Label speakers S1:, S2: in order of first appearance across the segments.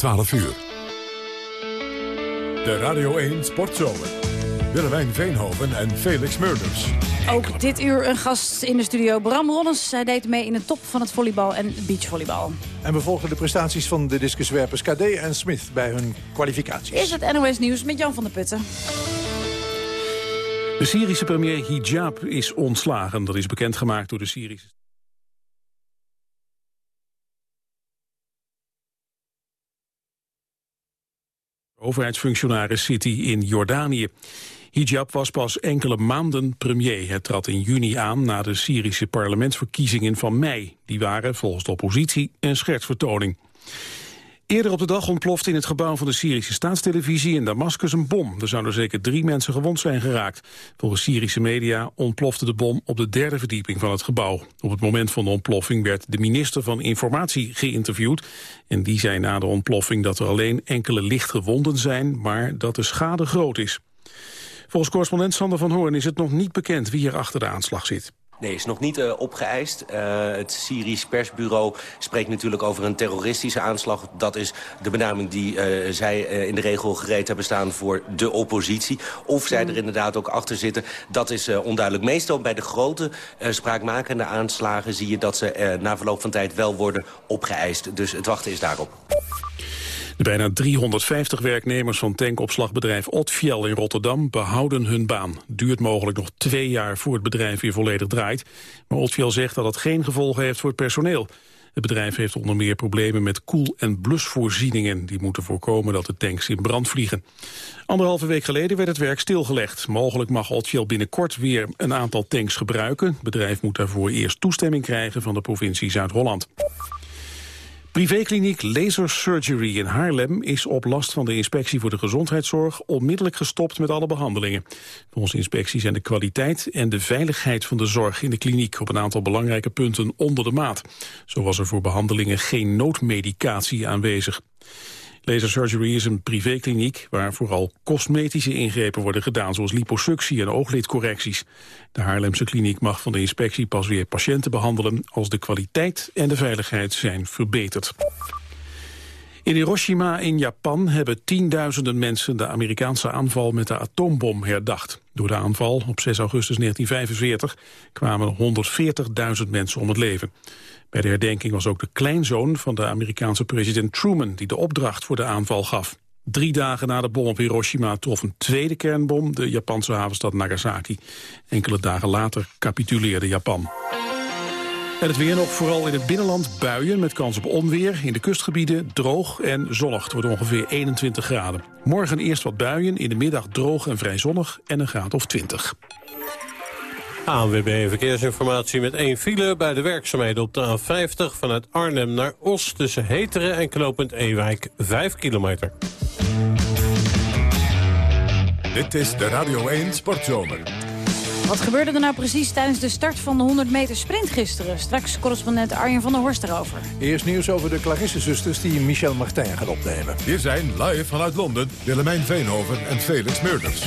S1: 12 uur. De Radio 1 Sportzomer. Willemijn Veenhoven en Felix Murders.
S2: Ook dit uur een gast in de studio. Bram Rollens. Hij deed mee in de top van het volleybal en beachvolleybal.
S3: En we volgen de prestaties van de discuswerpers KD en Smith bij hun kwalificaties.
S2: Is het NOS Nieuws met Jan van der Putten.
S4: De Syrische premier Hijab is ontslagen. Dat is bekendgemaakt door de Syrische... overheidsfunctionaris zit hij in Jordanië. Hijab was pas enkele maanden premier. Het trad in juni aan na de Syrische parlementsverkiezingen van mei. Die waren, volgens de oppositie, een schertsvertoning. Eerder op de dag ontplofte in het gebouw van de Syrische staatstelevisie in Damascus een bom. Er zouden zeker drie mensen gewond zijn geraakt. Volgens Syrische media ontplofte de bom op de derde verdieping van het gebouw. Op het moment van de ontploffing werd de minister van Informatie geïnterviewd. En die zei na de ontploffing dat er alleen enkele licht gewonden zijn, maar dat de schade groot is. Volgens correspondent Sander van Hoorn is het nog niet bekend wie er achter de aanslag zit.
S5: Nee, is nog niet uh, opgeëist. Uh, het Syrisch persbureau spreekt natuurlijk over een terroristische aanslag. Dat is de benaming die uh, zij in de regel gereed hebben staan voor de oppositie. Of zij er inderdaad ook achter zitten, dat is onduidelijk. Meestal bij de grote spraakmakende aanslagen zie je dat ze na verloop van tijd wel worden opgeëist. Dus het wachten is daarop.
S4: De bijna 350 werknemers van tankopslagbedrijf Otfiel in Rotterdam behouden hun baan. Duurt mogelijk nog twee jaar voor het bedrijf weer volledig draait. Maar Otfiel zegt dat het geen gevolgen heeft voor het personeel. Het bedrijf heeft onder meer problemen met koel- en blusvoorzieningen. Die moeten voorkomen dat de tanks in brand vliegen. Anderhalve week geleden werd het werk stilgelegd. Mogelijk mag Otfiel binnenkort weer een aantal tanks gebruiken. Het bedrijf moet daarvoor eerst toestemming krijgen van de provincie Zuid-Holland. Privékliniek Laser Surgery in Haarlem is op last van de inspectie voor de gezondheidszorg onmiddellijk gestopt met alle behandelingen. Volgens de inspectie zijn de kwaliteit en de veiligheid van de zorg in de kliniek op een aantal belangrijke punten onder de maat. Zo was er voor behandelingen geen noodmedicatie aanwezig. Laser Surgery is een privékliniek waar vooral cosmetische ingrepen worden gedaan, zoals liposuctie en ooglidcorrecties. De Haarlemse kliniek mag van de inspectie pas weer patiënten behandelen als de kwaliteit en de veiligheid zijn verbeterd. In Hiroshima in Japan hebben tienduizenden mensen de Amerikaanse aanval met de atoombom herdacht. Door de aanval op 6 augustus 1945 kwamen 140.000 mensen om het leven. Bij de herdenking was ook de kleinzoon van de Amerikaanse president Truman... die de opdracht voor de aanval gaf. Drie dagen na de bom op Hiroshima trof een tweede kernbom... de Japanse havenstad Nagasaki. Enkele dagen later capituleerde Japan. En het weer nog vooral in het binnenland buien met kans op onweer. In de kustgebieden droog en zonnig. Het wordt ongeveer 21 graden. Morgen eerst wat buien, in de middag droog en vrij zonnig en een graad of 20.
S6: ANWB Verkeersinformatie met één file bij de werkzaamheden op de A50... vanuit Arnhem naar Os tussen Heteren en knooppunt Ewijk, 5 kilometer.
S1: Dit is de Radio 1 Sportzomer.
S2: Wat gebeurde er nou precies tijdens de start van de 100 meter sprint gisteren? Straks correspondent Arjen van der Horst erover.
S3: Eerst nieuws over de Clarisse-zusters die Michel Martin gaan opnemen.
S1: Hier zijn live vanuit Londen Willemijn Veenhoven en Felix Meurders.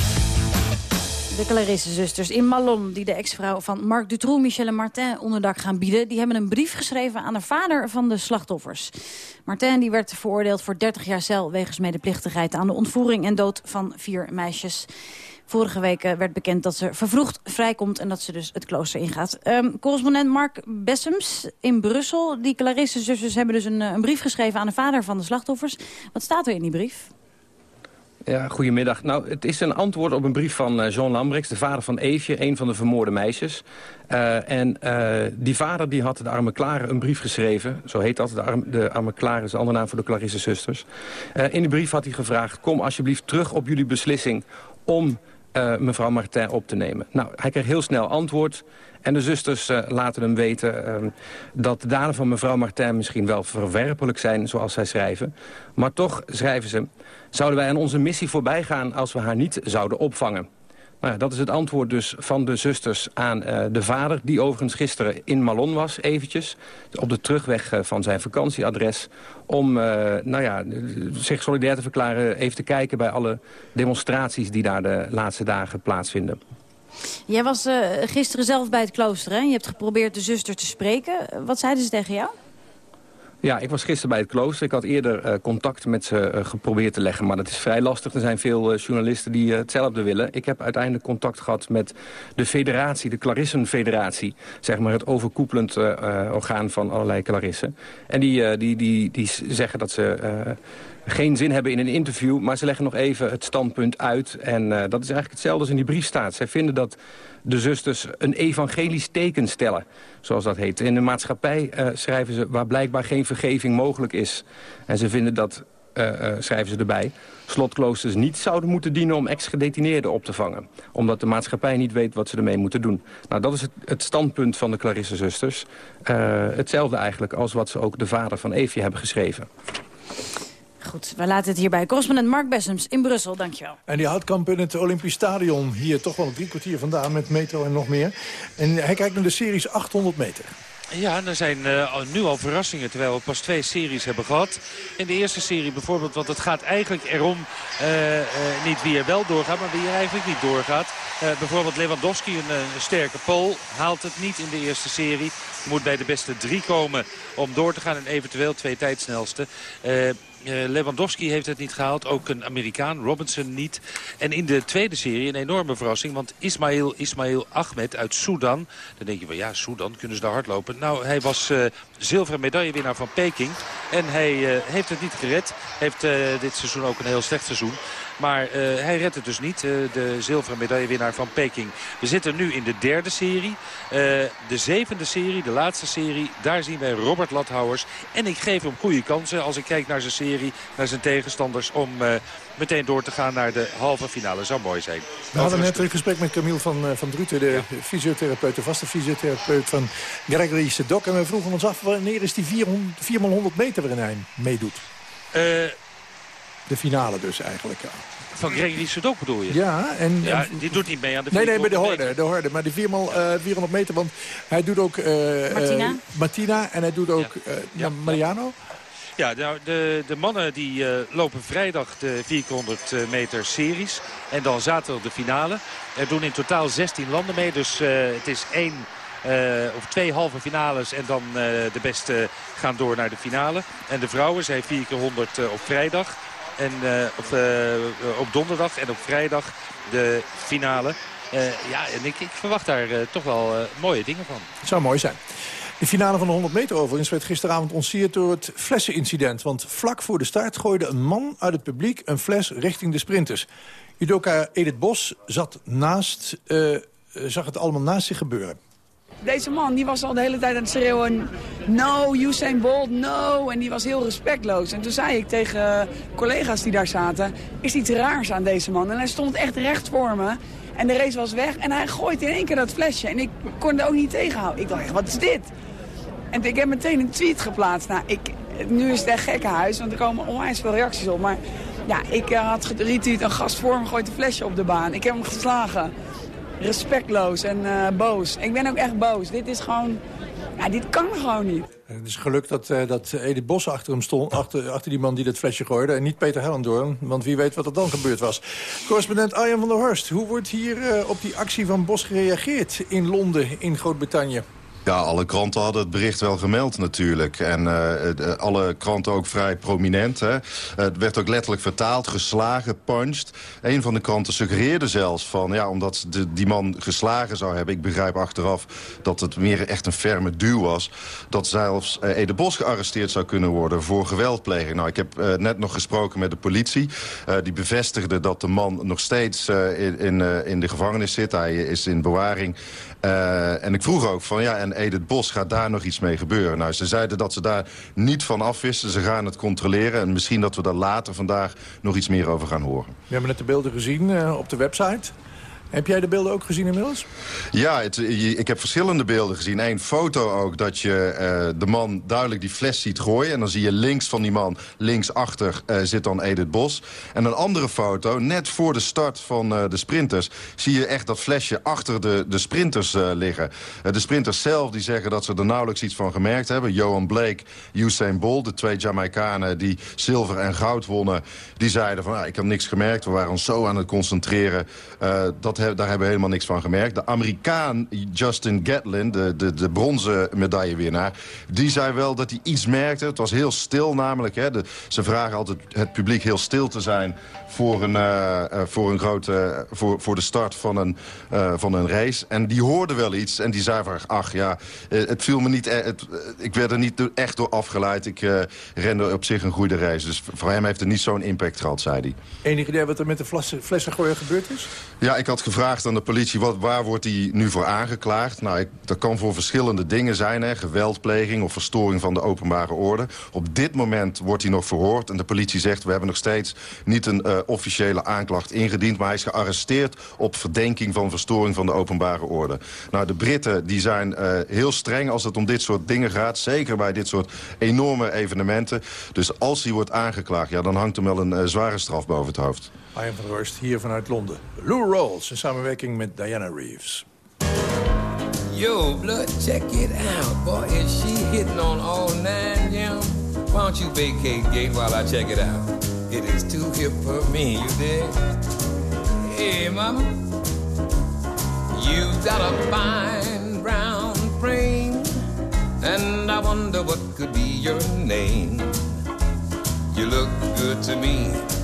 S2: De Clarisse-zusters in Malon, die de ex-vrouw van Marc Dutroux, Michel en Martin onderdak gaan bieden... die hebben een brief geschreven aan de vader van de slachtoffers. Martin die werd veroordeeld voor 30 jaar cel... wegens medeplichtigheid aan de ontvoering en dood van vier meisjes. Vorige week eh, werd bekend dat ze vervroegd vrijkomt... en dat ze dus het klooster ingaat. Um, correspondent Mark Bessems in Brussel. Die Clarisse-zusters hebben dus een, eh, een brief geschreven aan de vader van de slachtoffers. Wat staat er in die brief?
S7: Ja, goedemiddag. Nou, het is een antwoord op een brief van uh, Jean Lambrechts, de vader van Eefje, een van de vermoorde meisjes. Uh, en uh, die vader die had de arme Klare een brief geschreven, zo heet dat, de, arme, de arme is de andere naam voor de Clarisse zusters. in de brief had hij gevraagd, kom alsjeblieft terug op jullie beslissing om mevrouw Martin op te nemen. Nou, hij kreeg heel snel antwoord. En de zusters uh, laten hem weten uh, dat de daden van mevrouw Martin misschien wel verwerpelijk zijn, zoals zij schrijven. Maar toch, schrijven ze, zouden wij aan onze missie voorbij gaan als we haar niet zouden opvangen. Nou dat is het antwoord dus van de zusters aan uh, de vader... die overigens gisteren in Malon was, eventjes... op de terugweg uh, van zijn vakantieadres... om uh, nou ja, zich solidair te verklaren... even te kijken bij alle demonstraties die daar de laatste dagen plaatsvinden.
S2: Jij was gisteren zelf bij het klooster, hè? Je hebt geprobeerd de zuster te spreken. Wat zeiden ze tegen jou?
S7: Ja, ik was gisteren bij het klooster. Ik had eerder uh, contact met ze uh, geprobeerd te leggen. Maar dat is vrij lastig. Er zijn veel uh, journalisten die hetzelfde willen. Ik heb uiteindelijk contact gehad met de federatie, de Clarissenfederatie. Zeg maar het overkoepelend orgaan van allerlei Clarissen. En die, die, die, die zeggen dat ze geen zin hebben in een interview... maar ze leggen nog even het standpunt uit. En uh, dat is eigenlijk hetzelfde als in die brief staat. Zij vinden dat de zusters een evangelisch teken stellen, zoals dat heet. In de maatschappij uh, schrijven ze waar blijkbaar geen vergeving mogelijk is. En ze vinden dat, uh, schrijven ze erbij, slotkloosters niet zouden moeten dienen om ex-gedetineerden op te vangen. Omdat de maatschappij niet weet wat ze ermee moeten doen. Nou, dat is het, het standpunt van de Clarisse-zusters. hetzelfde eigenlijk als wat ze ook de vader van Evie hebben geschreven.
S2: Goed, we laten het hierbij. Correspondent Mark Bessems in Brussel, dankjewel.
S3: En die houdt kamp in het Olympisch Stadion. Hier toch wel drie kwartier vandaan met metro en nog meer. En hij kijkt naar de series 800 meter.
S8: Ja, er zijn uh, nu al verrassingen, terwijl we pas twee series hebben gehad. In de eerste serie bijvoorbeeld, want het gaat eigenlijk erom uh, uh, niet wie er wel doorgaat, maar wie er eigenlijk niet doorgaat. bijvoorbeeld Lewandowski, een, een, sterke Pool, haalt het niet in de eerste serie. Moet bij de beste drie komen om door te gaan en eventueel twee tijdsnelste. Uh, Lewandowski heeft het niet gehaald. Ook een Amerikaan, Robinson niet. En in de tweede serie een enorme verrassing. Want Ismail, Ismail Ahmed uit Sudan. Dan denk je van ja, Sudan, kunnen ze daar hardlopen? Nou, hij was uh, zilveren medaillewinnaar van Peking. En hij uh, heeft het niet gered. Heeft dit seizoen ook een heel slecht seizoen. Maar uh, hij redt het dus niet, uh, de zilveren medaillewinnaar van Peking. We zitten nu in de derde serie. Uh, de zevende serie, de laatste serie, daar zien wij Robert Lathouwers. En ik geef hem goede kansen als ik kijk naar zijn serie, naar zijn tegenstanders... om meteen door te gaan naar de halve finale. Zou mooi zijn.
S3: We hadden net een gesprek met Camille van, van Druten, de ja. fysiotherapeut, de vaste fysiotherapeut van Gregory Sedok. En we vroegen ons af wanneer is die 400, 400 meter waarin hij meedoet. De finale dus eigenlijk, ja.
S8: Van Gregory Sedok bedoel je?
S3: Ja, en,
S8: ja, die doet niet mee aan de
S3: Nee, nee, bij de horde, de horde. Maar die 4x, uh, 400 meter, want hij doet ook... Uh,
S2: Martina.
S3: Uh, Martina en hij doet ook ja. ja. Mariano.
S8: Ja, nou, de, de mannen die uh, lopen vrijdag de 400 meter series. En dan zaterdag de finale. Er doen in totaal 16 landen mee. Dus uh, het is één uh, of twee halve finales. En dan uh, de beste gaan door naar de finale. En de vrouwen, zij 4 keer 100 uh, op vrijdag. En op, op donderdag en op vrijdag de finale. ja, en ik, ik verwacht daar toch wel mooie dingen van.
S3: Het zou mooi zijn. De finale van de 100 meter overigens werd gisteravond ontsierd door het flessenincident. Want vlak voor de start gooide een man uit het publiek een fles richting de sprinters. Judoka Edith Bos zat naast, zag het allemaal naast zich gebeuren.
S9: Deze man die was al de hele tijd aan het schreeuwen... No, Usain Bolt, no. En die was heel respectloos. En toen zei ik tegen collega's die daar zaten... Is iets raars aan deze man? En hij stond echt recht voor me. En de race was weg. En hij gooit in één keer dat flesje. En ik kon er ook niet tegenhouden. Ik dacht wat is dit? En ik heb meteen een tweet geplaatst. Nou, ik, nu is het echt gekkenhuis, want er komen onwijs veel reacties op. Maar ja, ik uh, had retweet een gast voor me, gooit een flesje op de baan. Ik heb hem geslagen respectloos en uh, boos. Ik ben ook echt boos. Dit is gewoon... Ja, dit kan gewoon niet.
S3: Het is geluk dat, uh, dat Edith Bos achter hem stond, achter, achter die man die dat flesje gooide... en niet Peter Hellendoorn, want wie weet wat er dan gebeurd was. Correspondent Arjan van der Horst, hoe wordt hier uh, op die actie van Bos gereageerd in Londen, in Groot-Brittannië?
S10: Ja, alle kranten hadden het bericht wel gemeld natuurlijk. En uh, alle kranten ook vrij prominent. Hè. Het werd ook letterlijk vertaald, geslagen, punched. Een van de kranten suggereerde zelfs van... ja, omdat die man geslagen zou hebben... ik begrijp achteraf dat het meer echt een ferme duw was... dat zelfs uh, Ede Bos gearresteerd zou kunnen worden voor geweldpleging. Nou, ik heb net nog gesproken met de politie. Die bevestigde dat de man nog steeds in, in, in de gevangenis zit. Hij is in bewaring. Uh, en ik vroeg ook van, ja, en Edith Bos, gaat daar nog iets mee gebeuren? Nou, ze zeiden dat ze daar niet van af wisten. Ze gaan het controleren en misschien dat we daar later vandaag nog iets meer over gaan horen.
S3: We hebben net de beelden gezien uh, op de website. Heb jij de beelden ook gezien inmiddels?
S10: Ja, het, ik heb verschillende beelden gezien. Eén foto ook dat je uh, de man duidelijk die fles ziet gooien. En dan zie je links van die man, linksachter, uh, zit dan Edith Bos. En een andere foto, net voor de start van de sprinters... zie je echt dat flesje achter de, de sprinters liggen. de sprinters zelf die zeggen dat ze er nauwelijks iets van gemerkt hebben. Johan Blake, Usain Bolt, de twee Jamaicanen die zilver en goud wonnen... die zeiden van, ah, ik heb niks gemerkt, we waren ons zo aan het concentreren... dat daar hebben we helemaal niks van gemerkt. De Amerikaan Justin Gatlin, de, de, de bronzen medaillewinnaar... die zei wel dat hij iets merkte. Het was heel stil namelijk. Hè. De, ze vragen altijd het publiek heel stil te zijn voor een, uh, voor een grote, voor, voor de start van een, uh, van een race. En die hoorde wel iets en die zei van, ach ja, het viel me niet, het, ik werd er niet echt door afgeleid. Ik rende op zich een goede race. Dus voor hem heeft het niet zo'n impact gehad, zei hij.
S3: Enig idee wat er met de flessen, flessengooien gebeurd is?
S10: Ja, ik had gevraagd aan de politie, wat, waar wordt hij nu voor aangeklaagd? Nou, ik, dat kan voor verschillende dingen zijn, hè, geweldpleging of verstoring van de openbare orde. Op dit moment wordt hij nog verhoord en de politie zegt, we hebben nog steeds niet een officiële aanklacht ingediend... maar hij is gearresteerd op verdenking van verstoring van de openbare orde. Nou, de Britten die zijn uh, heel streng als het om dit soort dingen gaat. Zeker bij dit soort enorme evenementen. Dus als hij wordt aangeklaagd, ja, dan hangt hem wel een uh, zware straf boven het hoofd.
S3: Arjen van Roost, hier vanuit Londen. Lou Rawls in samenwerking met Diana Reeves.
S11: Yo, blood, check it out. Boy, is she hitting on all nine, yeah? Why don't you vacate gate while I check it out? It is too hip for me, you dig? Hey, mama, you've got a fine brown frame, and I wonder what could be your name. You look good to me,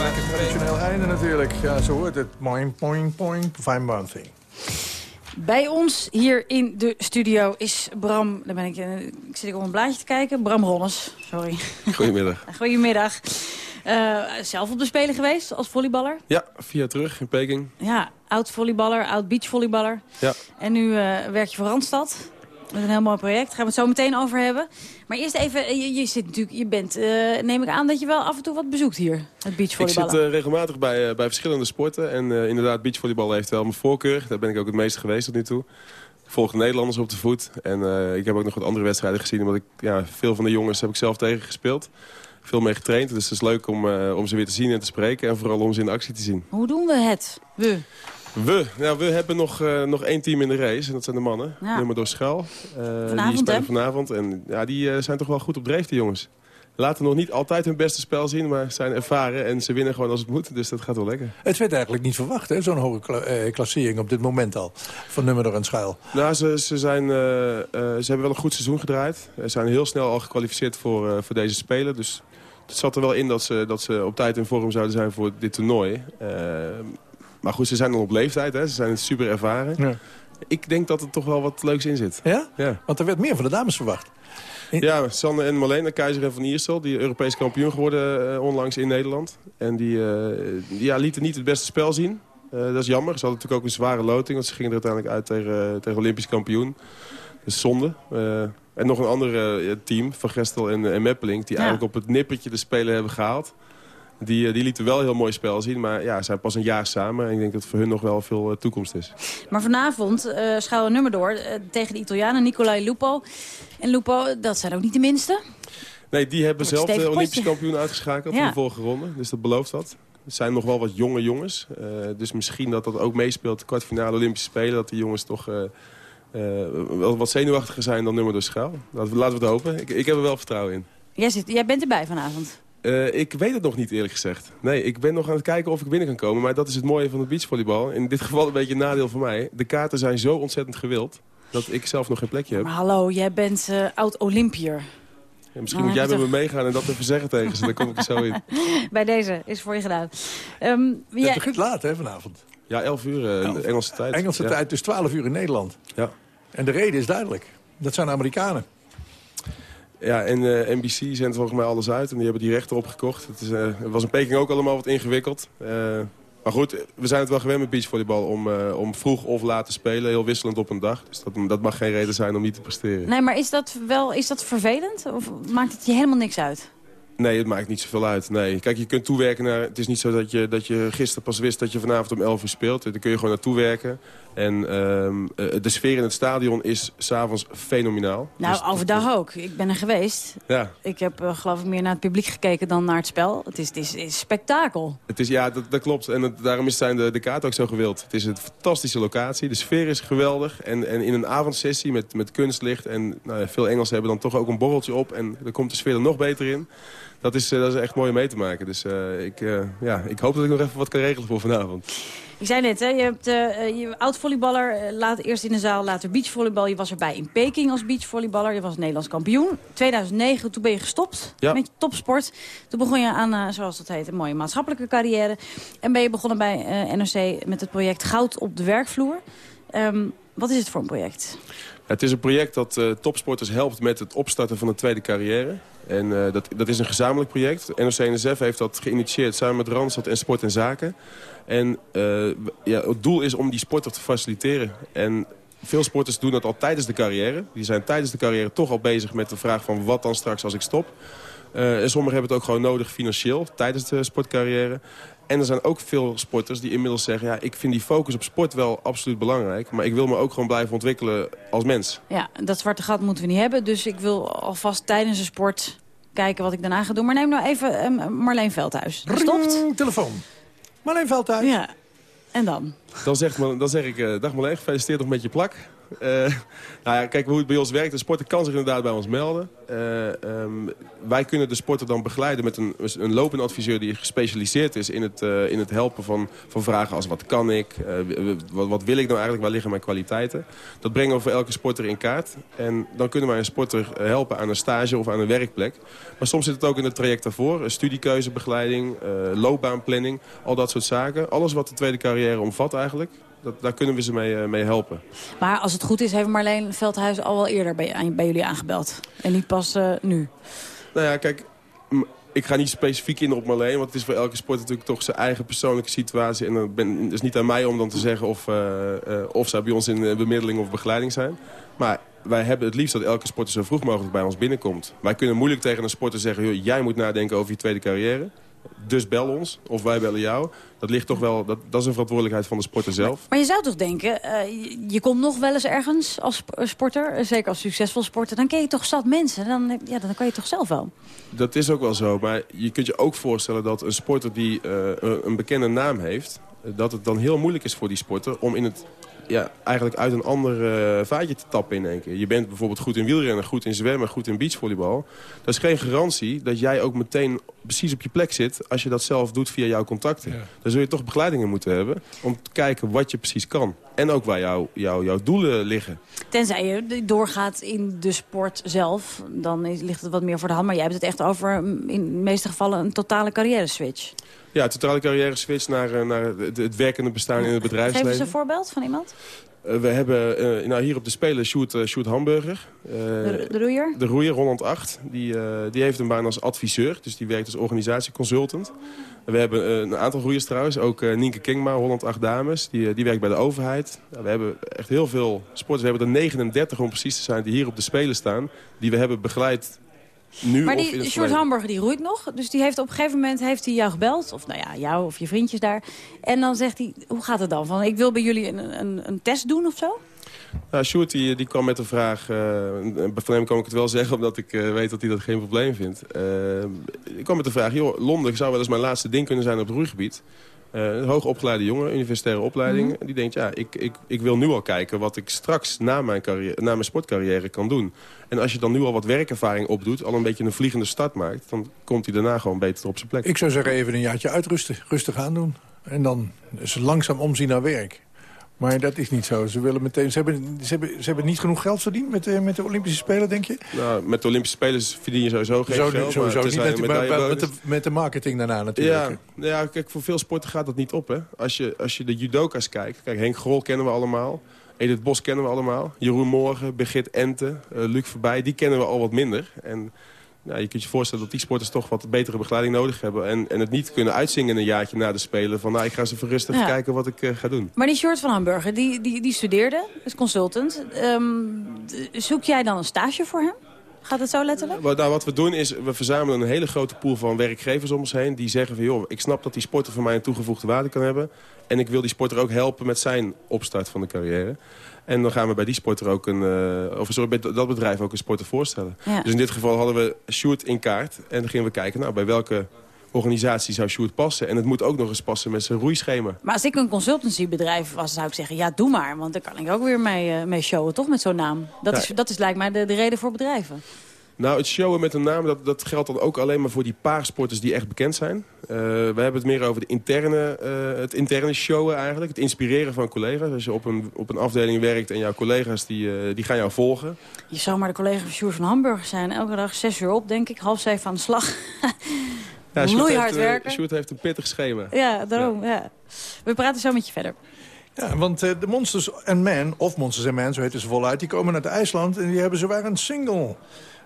S3: Traditioneel einde natuurlijk. Ja, zo hoort het. Moin, poing, poing. Fine brown thing.
S2: Bij ons hier in de studio is Bram... Daar ben ik, eh, ik zit op een blaadje te kijken. Bram Ronnes, sorry.
S12: Goedemiddag.
S2: Goedemiddag. Eh, zelf op de Spelen geweest als volleyballer.
S12: Ja, vier jaar terug in Peking.
S2: Ja, oud volleyballer, oud beachvolleyballer.
S12: Ja.
S2: En nu eh, werk je voor Randstad. Met een heel mooi project. Daar gaan we het zo meteen over hebben. Maar eerst even, eh, je, je zit natuurlijk, je bent, eh, neem ik aan dat je wel af en toe wat bezoekt hier. Het
S12: Ik
S2: beachvolleyballen.
S12: zit eh, regelmatig bij, bij verschillende sporten. En inderdaad, beachvolleybal heeft wel mijn voorkeur. Daar ben ik ook het meest geweest tot nu toe. Ik volg de Nederlanders op de voet. En ik heb ook nog wat andere wedstrijden gezien. Omdat ik, ja, veel van de jongens heb ik zelf tegen gespeeld. Veel mee getraind. Dus het is leuk om, om ze weer te zien en te spreken. En vooral om ze in actie te zien.
S2: Hoe doen we het? We.
S12: We, nou, we hebben nog, eh, nog één team in de race. En dat zijn de mannen.
S2: Ja.
S12: Nummer door Schuil. Eh, die
S2: Vanavond,
S12: spelen vanavond. En ja, die eh, zijn toch wel goed op dreef, die jongens. laten nog niet altijd hun beste spel zien, maar zijn ervaren en ze winnen gewoon als het moet. Dus dat gaat wel lekker.
S3: Het werd eigenlijk niet verwacht, hè, zo'n hoge kla eh, klassering op dit moment al. Van Nummer en Schuil.
S12: Nou, ze, ze, zijn, eh, eh, ze hebben wel een goed seizoen gedraaid. Ze zijn heel snel al gekwalificeerd voor, eh, voor deze Spelen. Dus het zat er wel in dat ze, dat ze op tijd in vorm zouden zijn voor dit toernooi. Maar goed, ze zijn al op leeftijd. Hè. Ze zijn super ervaren.
S3: Ja.
S12: Ik denk dat er toch wel wat leuks in zit.
S3: Ja?
S12: Ja.
S3: Want er werd meer van de dames verwacht.
S12: Ja, Sanne en Marlene, Keizer en Van Iersel, die Europees kampioen geworden eh, onlangs in Nederland. En die, eh, die ja, lieten niet het beste spel zien. Eh, dat is jammer. Ze hadden natuurlijk ook een zware loting, want ze gingen er uiteindelijk uit tegen, tegen Olympisch kampioen. Dus zonde. Eh, en nog een ander team, Van Gestel en, en Meppeling, die
S2: Ja.
S12: eigenlijk op het nippertje de Spelen hebben gehaald. Die, eh, die lieten wel een heel mooi spel zien, maar ja, ze zijn pas een jaar samen. En ik denk dat voor hun nog wel veel eh, toekomst is.
S2: Maar vanavond uh, schouwen we nummer door tegen de Italianen Nicolai Lupo. En Lupo, dat zijn ook niet de minste.
S12: Nee, die hebben zelf de Olympisch kampioen uitgeschakeld
S2: Ja.
S12: in de vorige ronde. Dus dat belooft wat. Het zijn nog wel wat jonge jongens. Dus misschien dat dat ook meespeelt. De kwartfinale Olympische Spelen. Dat die jongens toch wel wat zenuwachtiger zijn dan nummer de schaal. Laten we, laten we het hopen. Ik, ik heb er wel vertrouwen in.
S2: Jij, zit, jij bent erbij vanavond.
S12: Eh, ik weet het nog niet eerlijk gezegd. Nee, ik ben nog aan het kijken of ik binnen kan komen. Maar dat is het mooie van het beachvolleybal. In dit geval een beetje een nadeel voor mij. De kaarten zijn zo ontzettend gewild. Dat ik zelf nog geen plekje heb.
S2: Maar hallo, jij bent eh, oud-Olympier.
S12: Ja, misschien
S2: Nou,
S12: moet jij
S2: heb
S12: met me meegaan en dat even zeggen tegen ze. Dan kom ik er zo in.
S2: Bij deze is voor je gedaan. Ehm,
S3: Het
S2: jij-
S3: begint laat, hè, vanavond.
S12: Ja, 11 uur eh, Engelse tijd.
S3: Engelse
S12: Ja.
S3: tijd, dus 12 uur in Nederland.
S12: Ja.
S3: En de reden is duidelijk. Dat zijn Amerikanen.
S12: Ja, en eh, NBC zendt volgens mij alles uit en die hebben die rechten opgekocht. Het, is, eh, het was in Peking ook allemaal wat ingewikkeld. Eh, maar goed, we zijn het wel gewend met beachvolleybal om, om vroeg of laat te spelen. Heel wisselend op een dag. Dus dat, dat mag geen reden zijn om niet te presteren.
S2: Nee, maar is dat wel is dat vervelend? Of maakt het je helemaal niks uit?
S12: Nee, het maakt niet zoveel uit. Nee. Kijk, je kunt toewerken naar... Het is niet zo dat je, dat je gisteren pas wist dat je vanavond om 11 uur speelt. Daar kun je gewoon naartoe werken. En ehm, eh, de sfeer in het stadion is s'avonds fenomenaal.
S2: Nou,
S12: Dus-
S2: overdag ook. Ik ben er geweest.
S12: Ja,
S2: Ik heb eh, geloof ik meer naar het publiek gekeken dan naar het spel. Het is, het is, het is spektakel.
S12: Het is, ja, dat, dat klopt. En het- daarom is zijn de, de kaart ook zo gewild. Het is een fantastische locatie. De sfeer is geweldig. En, en in een avondsessie met, met kunstlicht... en nou ja, veel Engelsen hebben dan toch ook een borreltje op... en dan komt de sfeer er nog beter in. Dat is, eh, dat is echt mooi om mee te maken. Dus ik, ja, ik hoop dat ik nog even wat kan regelen voor vanavond.
S2: Ik zei net, hè, je hebt eh, eh, je oud-volleyballer, eh, later eerst in de zaal, later beachvolleybal. Je was erbij in Peking als beachvolleyballer. Je was Nederlands kampioen. 2009, toen ben je gestopt
S12: Ja.
S2: met je topsport. Toen begon je aan, zoals dat heet, een mooie maatschappelijke carrière. En ben je begonnen bij eh, NRC met het project Goud op de werkvloer. Ehm, wat is het voor een project?
S12: Het is een project dat topsporters helpt met het opstarten van een tweede carrière. En dat, dat is een gezamenlijk project. NOC-NSF heeft dat geïnitieerd samen met Randstad en Sport en Zaken. En eh, ja, het doel is om die sporter te faciliteren. En veel sporters doen dat al tijdens de carrière. Die zijn tijdens de carrière toch al bezig met de vraag van wat dan straks als ik stop. Eh, en sommigen hebben het ook gewoon nodig financieel tijdens de sportcarrière. En er zijn ook veel sporters die inmiddels zeggen... ja, ik vind die focus op sport wel absoluut belangrijk... maar ik wil me ook gewoon blijven ontwikkelen als mens.
S2: Ja, dat zwarte gat moeten we niet hebben. Dus ik wil alvast tijdens de sport kijken wat ik daarna ga doen. Maar neem nou even ehm, Marleen Veldhuis. Stopt?
S3: Ring, telefoon. Marleen Veldhuis.
S2: Ja. En dan?
S12: Dan, zegt men, dan zeg ik, eh, dag Marleen, gefeliciteerd nog met je plak. Eh, nou ja, kijk hoe het bij ons werkt. De sporter kan zich inderdaad bij ons melden. Eh, ehm, wij kunnen de sporter dan begeleiden met een, een lopende adviseur... die gespecialiseerd is in het, eh, in het helpen van, van vragen als wat kan ik? Wat, wat wil ik nou eigenlijk? Waar liggen mijn kwaliteiten? Dat brengen we voor elke sporter in kaart. En dan kunnen wij een sporter helpen aan een stage of aan een werkplek. Maar soms zit het ook in het traject daarvoor. Studiekeuzebegeleiding, loopbaanplanning, al dat soort zaken. Alles wat de tweede carrière omvat eigenlijk. Dat, daar kunnen we ze mee, eh, mee helpen.
S2: Maar als het goed is, heeft Marleen Veldhuis al wel eerder bij, bij jullie aangebeld. En niet pas eh, nu.
S12: Nou ja, kijk, ik ga niet specifiek in op Marleen. Want het is voor elke sport natuurlijk toch zijn eigen persoonlijke situatie. En het is niet aan mij om dan te zeggen of, eh, of zij bij ons in bemiddeling of begeleiding zijn. Maar wij hebben het liefst dat elke sporter zo vroeg mogelijk bij ons binnenkomt. Wij kunnen moeilijk tegen een sporter zeggen... Joh, jij moet nadenken over je tweede carrière. Dus bel ons, of wij bellen jou. Dat ligt toch wel, dat, dat is een verantwoordelijkheid van de sporter zelf.
S2: Maar je zou toch denken, eh, je, komt nog wel eens ergens als sp- sporter. eh, Zeker als succesvol sporter. Dan ken je toch zat mensen. Dan, eh, ja, dan kan je toch zelf wel.
S12: Dat is ook wel zo, maar je kunt je ook voorstellen dat een sporter die eh, een bekende naam heeft... eh, dat het dan heel moeilijk is voor die sporter om in het ja, eigenlijk uit een ander eh, vaatje te tappen in één keer. Je bent bijvoorbeeld goed in wielrennen, goed in zwemmen, goed in beachvolleybal. Dat is geen garantie dat jij ook meteen precies op je plek zit... als je dat zelf doet via jouw contacten. Dan zul je toch begeleidingen moeten hebben om te kijken wat je precies kan. En ook waar jouw jouw jouw doelen liggen.
S2: Tenzij je doorgaat in de sport zelf, dan is- ligt het wat meer voor de hand. Maar jij hebt het echt over, mm, in de meeste gevallen, een totale carrière switch.
S12: Ja, totale carrière switch naar, eh, naar het, het werkende bestaan in het
S2: Geef eens
S12: bedrijfsleven.
S2: een voorbeeld van iemand.
S12: Eh, we hebben eh, nou, hier op de Spelen Sjoerd, Sjoerd Hamburger.
S2: De, de roeier?
S12: de roeier, Holland 8. Die, die heeft een baan als adviseur. Dus die werkt als organisatieconsultant. We hebben een aantal roeiers trouwens. Ook Nienke Kingma, Holland 8 Dames. Die, die werkt bij de overheid. Nou, we hebben echt heel veel sporters. We hebben er 39 om precies te zijn die hier op de Spelen staan. Die we hebben begeleid nu
S2: maar die
S12: verleden.
S2: Hamburger die roeit nog. Dus die heeft op een gegeven moment heeft hij jou gebeld. Of nou ja, jou of je vriendjes daar. En dan zegt hij, hoe gaat het dan? Van, ik wil bij jullie een, een, een test doen of zo?
S12: Nou, Sjoerd die, die kwam met een vraag. eh, van hem kan ik het wel zeggen, omdat ik eh, weet dat hij dat geen probleem vindt. Eh, ik kwam met de vraag, joh, Londen zou wel eens mijn laatste ding kunnen zijn op het roeigebied. Eh, een hoogopgeleide jongen, universitaire opleiding. Die denkt, ja, ik, ik, ik wil nu al kijken wat ik straks na mijn, carrière, na mijn sportcarrière kan doen. En als je dan nu al wat werkervaring opdoet, al een beetje een vliegende start maakt... dan komt hij daarna gewoon beter op zijn plek.
S3: Ik zou zeggen even een jaartje uitrusten. Rustig aandoen. En dan langzaam omzien naar werk. Maar dat is niet zo. Ze, willen meteen, ze, hebben, ze, hebben, ze hebben niet genoeg geld verdiend met, de- met de Olympische Spelen, denk je?
S12: Nou, met de Olympische Spelers verdien je sowieso geen
S3: Zo,
S12: geld.
S3: sowieso niet met, de- met, de, met de marketing daarna natuurlijk.
S12: Ja, ja, kijk, voor veel sporten gaat dat niet op. Hè? Als, je, als je de judoka's kijkt. Kijk, Henk Grol kennen we allemaal. Edith Bos kennen we allemaal. Jeroen Morgen, Birgit Ente, eh, Luc Verbij. Die kennen we al wat minder. En nou, je kunt je voorstellen dat die sporters toch wat betere begeleiding nodig hebben. En, en het niet kunnen uitzingen een jaartje na de Spelen. Van nou, ik ga rustig
S2: Ja.
S12: kijken wat ik eh, ga doen.
S2: Maar die Sjoerd van Hamburger, die, die, die studeerde, is consultant. Ehm, zoek jij dan een stage voor hem? Gaat het zo letterlijk?
S12: Wat, nou, wat we doen is, we verzamelen een hele grote pool van werkgevers om ons heen. Die zeggen van, joh, ik snap dat die sporter voor mij een toegevoegde waarde kan hebben. En ik wil die sporter ook helpen met zijn opstart van de carrière. En dan gaan we bij die sporter ook een, eh, of sorry, bij dat bedrijf ook een sporter voorstellen.
S2: Ja.
S12: Dus in dit geval hadden we Sjoerd in kaart. En dan gingen we kijken, nou, bij welke organisatie zou Sjoerd passen. En het moet ook nog eens passen met zijn roeischema.
S2: Maar als ik een consultancybedrijf was, zou ik zeggen, ja, doe maar. Want daar kan ik ook weer mee, eh, mee showen, toch, met zo'n naam. Dat, is, dat is lijkt mij de, de reden voor bedrijven.
S12: Nou, het showen met een naam, dat, dat geldt dan ook alleen maar voor die paar sporters die echt bekend zijn. Eh, we hebben het meer over de interne, eh, het interne showen eigenlijk. Het inspireren van collega's. Als je op een, op een afdeling werkt en jouw collega's die, eh, die gaan jou volgen.
S2: Je zou maar de collega van Sjoerd van Hamburger zijn. Elke dag zes uur op, denk ik. Half zeven aan de slag.
S12: Ja, Sjoerd
S2: Loeihard
S12: heeft,
S2: werken.
S12: Sjoerd heeft een pittig schema.
S2: Ja, daarom. Ja. We praten zo met je verder.
S3: Ja, want eh, de Monsters and Men, of Monsters and Men, zo heet ze voluit... die komen uit IJsland en die hebben zowaar een single.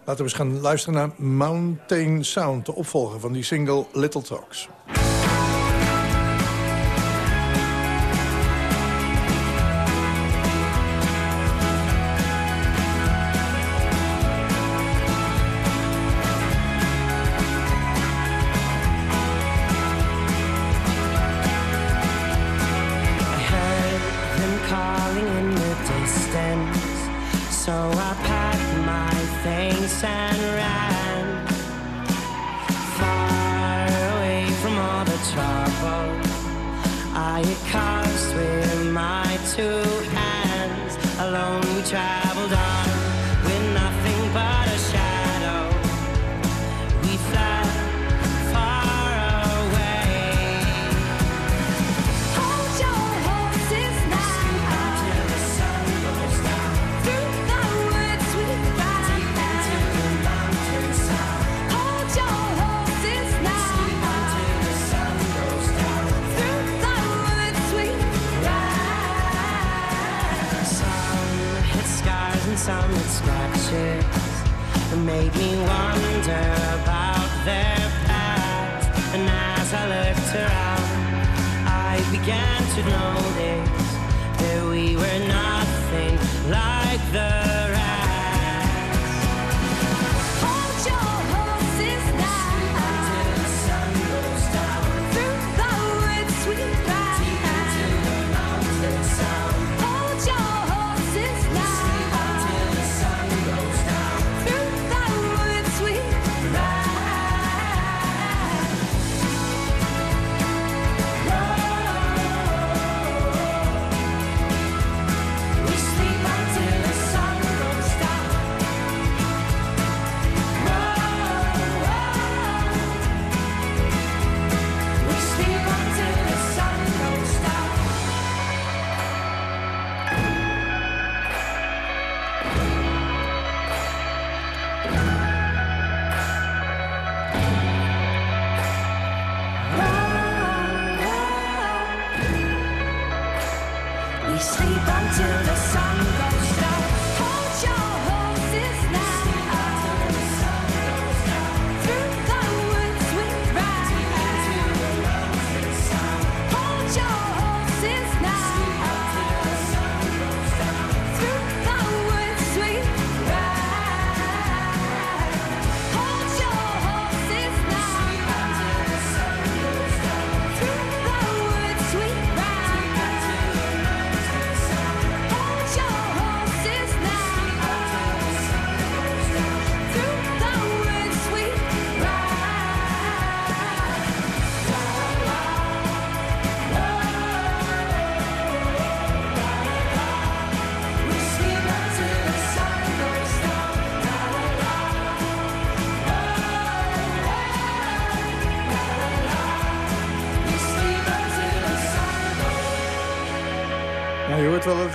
S3: Laten we eens gaan luisteren naar Mountain Sound... de opvolger van die single Little Talks.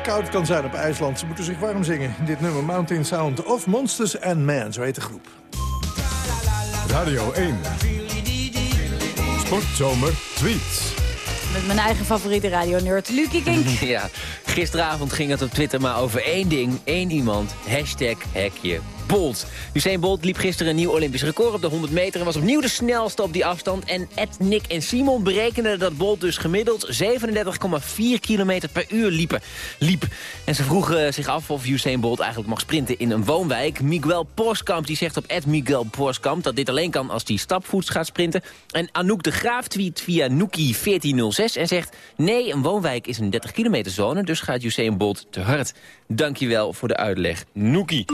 S3: Koud kan zijn op IJsland. Ze moeten zich warm zingen. Dit nummer Mountain Sound of Monsters and Man, zo heet de groep.
S1: Radio 1. Sportzomer tweets.
S2: Met mijn eigen favoriete radio-nerd, Lucie Kink.
S13: Ja, gisteravond ging het op Twitter maar over één ding, één iemand. Hashtag hekje Bolt. Usain Bolt liep gisteren een nieuw Olympisch record op de 100 meter... en was opnieuw de snelste op die afstand. En Ed, Nick en Simon berekenden dat Bolt dus gemiddeld 37,4 km per uur liepen, liep. En ze vroegen zich af of Usain Bolt eigenlijk mag sprinten in een woonwijk. Miguel Poskamp die zegt op Ed Miguel Poskamp... dat dit alleen kan als hij stapvoets gaat sprinten. En Anouk de Graaf tweet via Nookie1406 en zegt... nee, een woonwijk is een 30 kilometer zone, dus gaat Usain Bolt te hard. Dankjewel voor de uitleg, Nookie.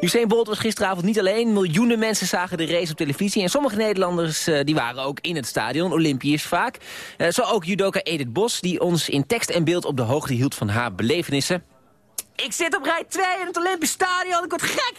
S13: Usain Bolt was gisteravond niet alleen. Miljoenen mensen zagen de race op televisie. En sommige Nederlanders uh, die waren ook in het stadion, Olympisch vaak. Uh, zo ook judoka Edith Bos, die ons in tekst en beeld op de hoogte hield van haar belevenissen. Ik zit op rij 2 in het Olympisch Stadion, ik word gek!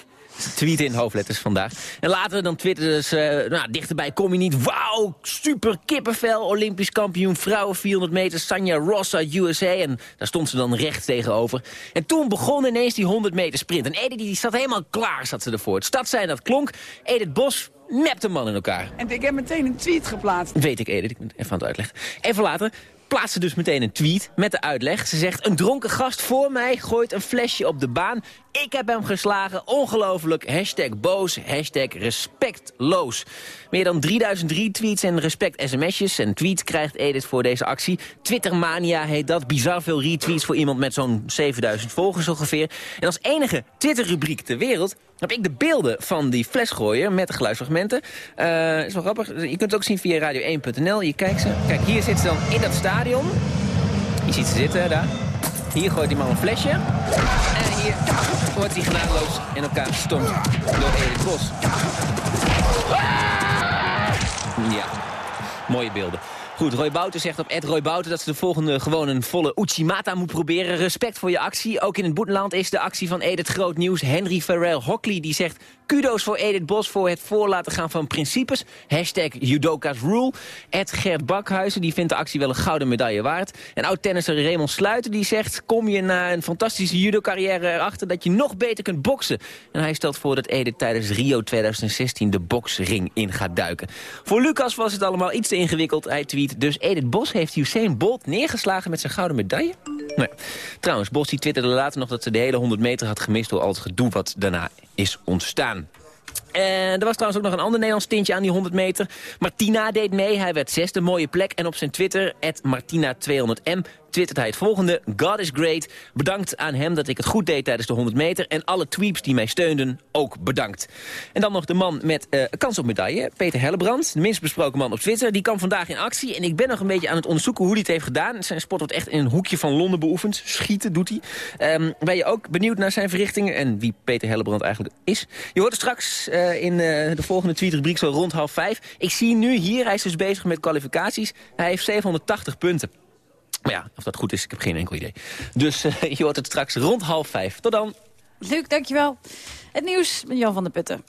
S13: Tweeten in hoofdletters vandaag. En later dan twitterden ze, nou, dichterbij kom je niet. Wauw, super kippenvel, Olympisch kampioen vrouwen 400 meter, Sanja Rossa, USA. En daar stond ze dan recht tegenover. En toen begon ineens die 100 meter sprint. En Edith die zat helemaal klaar, zat ze ervoor. Het stad zijn dat klonk. Edith Bos nept een man in elkaar.
S9: En ik heb meteen een tweet geplaatst.
S13: Weet ik, Edith. Ik ben even aan het uitleggen. Even later plaatst ze dus meteen een tweet met de uitleg. Ze zegt, een dronken gast voor mij gooit een flesje op de baan. Ik heb hem geslagen, ongelooflijk. Hashtag boos, hashtag respectloos. Meer dan 3000 retweets en respect sms'jes en tweets krijgt Edith voor deze actie. Twittermania heet dat. Bizar veel retweets voor iemand met zo'n 7000 volgers ongeveer. En als enige Twitter-rubriek ter wereld heb ik de beelden van die flesgooier met de geluidsfragmenten. Uh, is wel grappig. Je kunt het ook zien via radio1.nl. Je kijkt ze. Kijk, hier zit ze dan in dat stadion. Je ziet ze zitten daar. Hier gooit die man een flesje. En hier wordt hij genadeloos in elkaar gestompt door Edith Bos. Ja, mooie beelden. Goed, Roy Bouten zegt op Ed Roy Bouten dat ze de volgende gewoon een volle Uchimata moet proberen. Respect voor je actie. Ook in het Boetenland is de actie van Edith groot nieuws. Henry Farrell Hockley die zegt kudo's voor Edith Bos voor het voorlaten gaan van principes. Hashtag Judoka's Rule. Ed Gert Bakhuizen die vindt de actie wel een gouden medaille waard. En oud-tennisser Raymond Sluiten die zegt... kom je na een fantastische judo-carrière erachter dat je nog beter kunt boksen. En hij stelt voor dat Edith tijdens Rio 2016 de boksring in gaat duiken. Voor Lucas was het allemaal iets te ingewikkeld. Hij tweet dus Edith Bos heeft Usain Bolt neergeslagen met zijn gouden medaille? Nee. Trouwens, Bos die twitterde later nog dat ze de hele 100 meter had gemist... door al het gedoe wat daarna is ontstaan. En er was trouwens ook nog een ander Nederlands tintje aan die 100 meter. Martina deed mee, hij werd zesde, mooie plek. En op zijn Twitter, Martina200m, twittert hij het volgende. God is great. Bedankt aan hem dat ik het goed deed tijdens de 100 meter. En alle tweeps die mij steunden, ook bedankt. En dan nog de man met uh, kans op medaille, Peter Hellebrand. De minst besproken man op Twitter. Die kwam vandaag in actie. En ik ben nog een beetje aan het onderzoeken hoe hij het heeft gedaan. Zijn sport wordt echt in een hoekje van Londen beoefend. Schieten doet hij. Um, ben je ook benieuwd naar zijn verrichtingen en wie Peter Hellebrand eigenlijk is? Je hoort het straks uh, in uh, de volgende tweetrubriek zo rond half vijf. Ik zie nu hier, hij is dus bezig met kwalificaties. Hij heeft 780 punten. Maar ja, of dat goed is, ik heb geen enkel idee. Dus uh, je hoort het straks rond half vijf. Tot dan.
S2: Luc, dankjewel. Het nieuws met Jan van der Putten.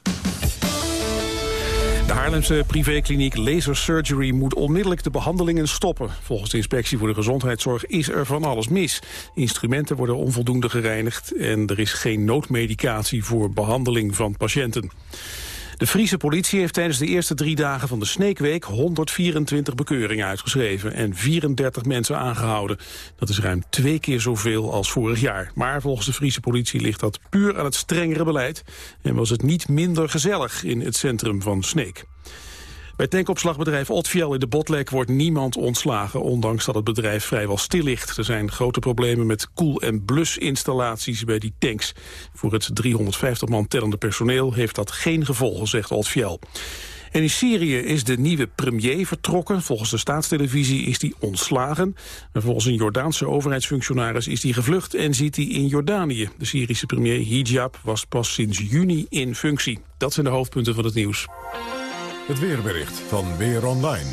S4: De Haarlemse privékliniek Laser Surgery moet onmiddellijk de behandelingen stoppen. Volgens de inspectie voor de gezondheidszorg is er van alles mis. Instrumenten worden onvoldoende gereinigd en er is geen noodmedicatie voor behandeling van patiënten. De Friese politie heeft tijdens de eerste drie dagen van de Sneekweek 124 bekeuringen uitgeschreven en 34 mensen aangehouden. Dat is ruim twee keer zoveel als vorig jaar. Maar volgens de Friese politie ligt dat puur aan het strengere beleid en was het niet minder gezellig in het centrum van Sneek. Bij tankopslagbedrijf Otfiel in de Botlek wordt niemand ontslagen... ondanks dat het bedrijf vrijwel stil ligt. Er zijn grote problemen met koel- en blusinstallaties bij die tanks. Voor het 350 man tellende personeel heeft dat geen gevolgen, zegt Otfiel. En in Syrië is de nieuwe premier vertrokken. Volgens de staatstelevisie is hij ontslagen. En volgens een Jordaanse overheidsfunctionaris is hij gevlucht en zit hij in Jordanië. De Syrische premier Hijab was pas sinds juni in functie. Dat zijn de hoofdpunten van het nieuws.
S1: Het weerbericht van Weer Online.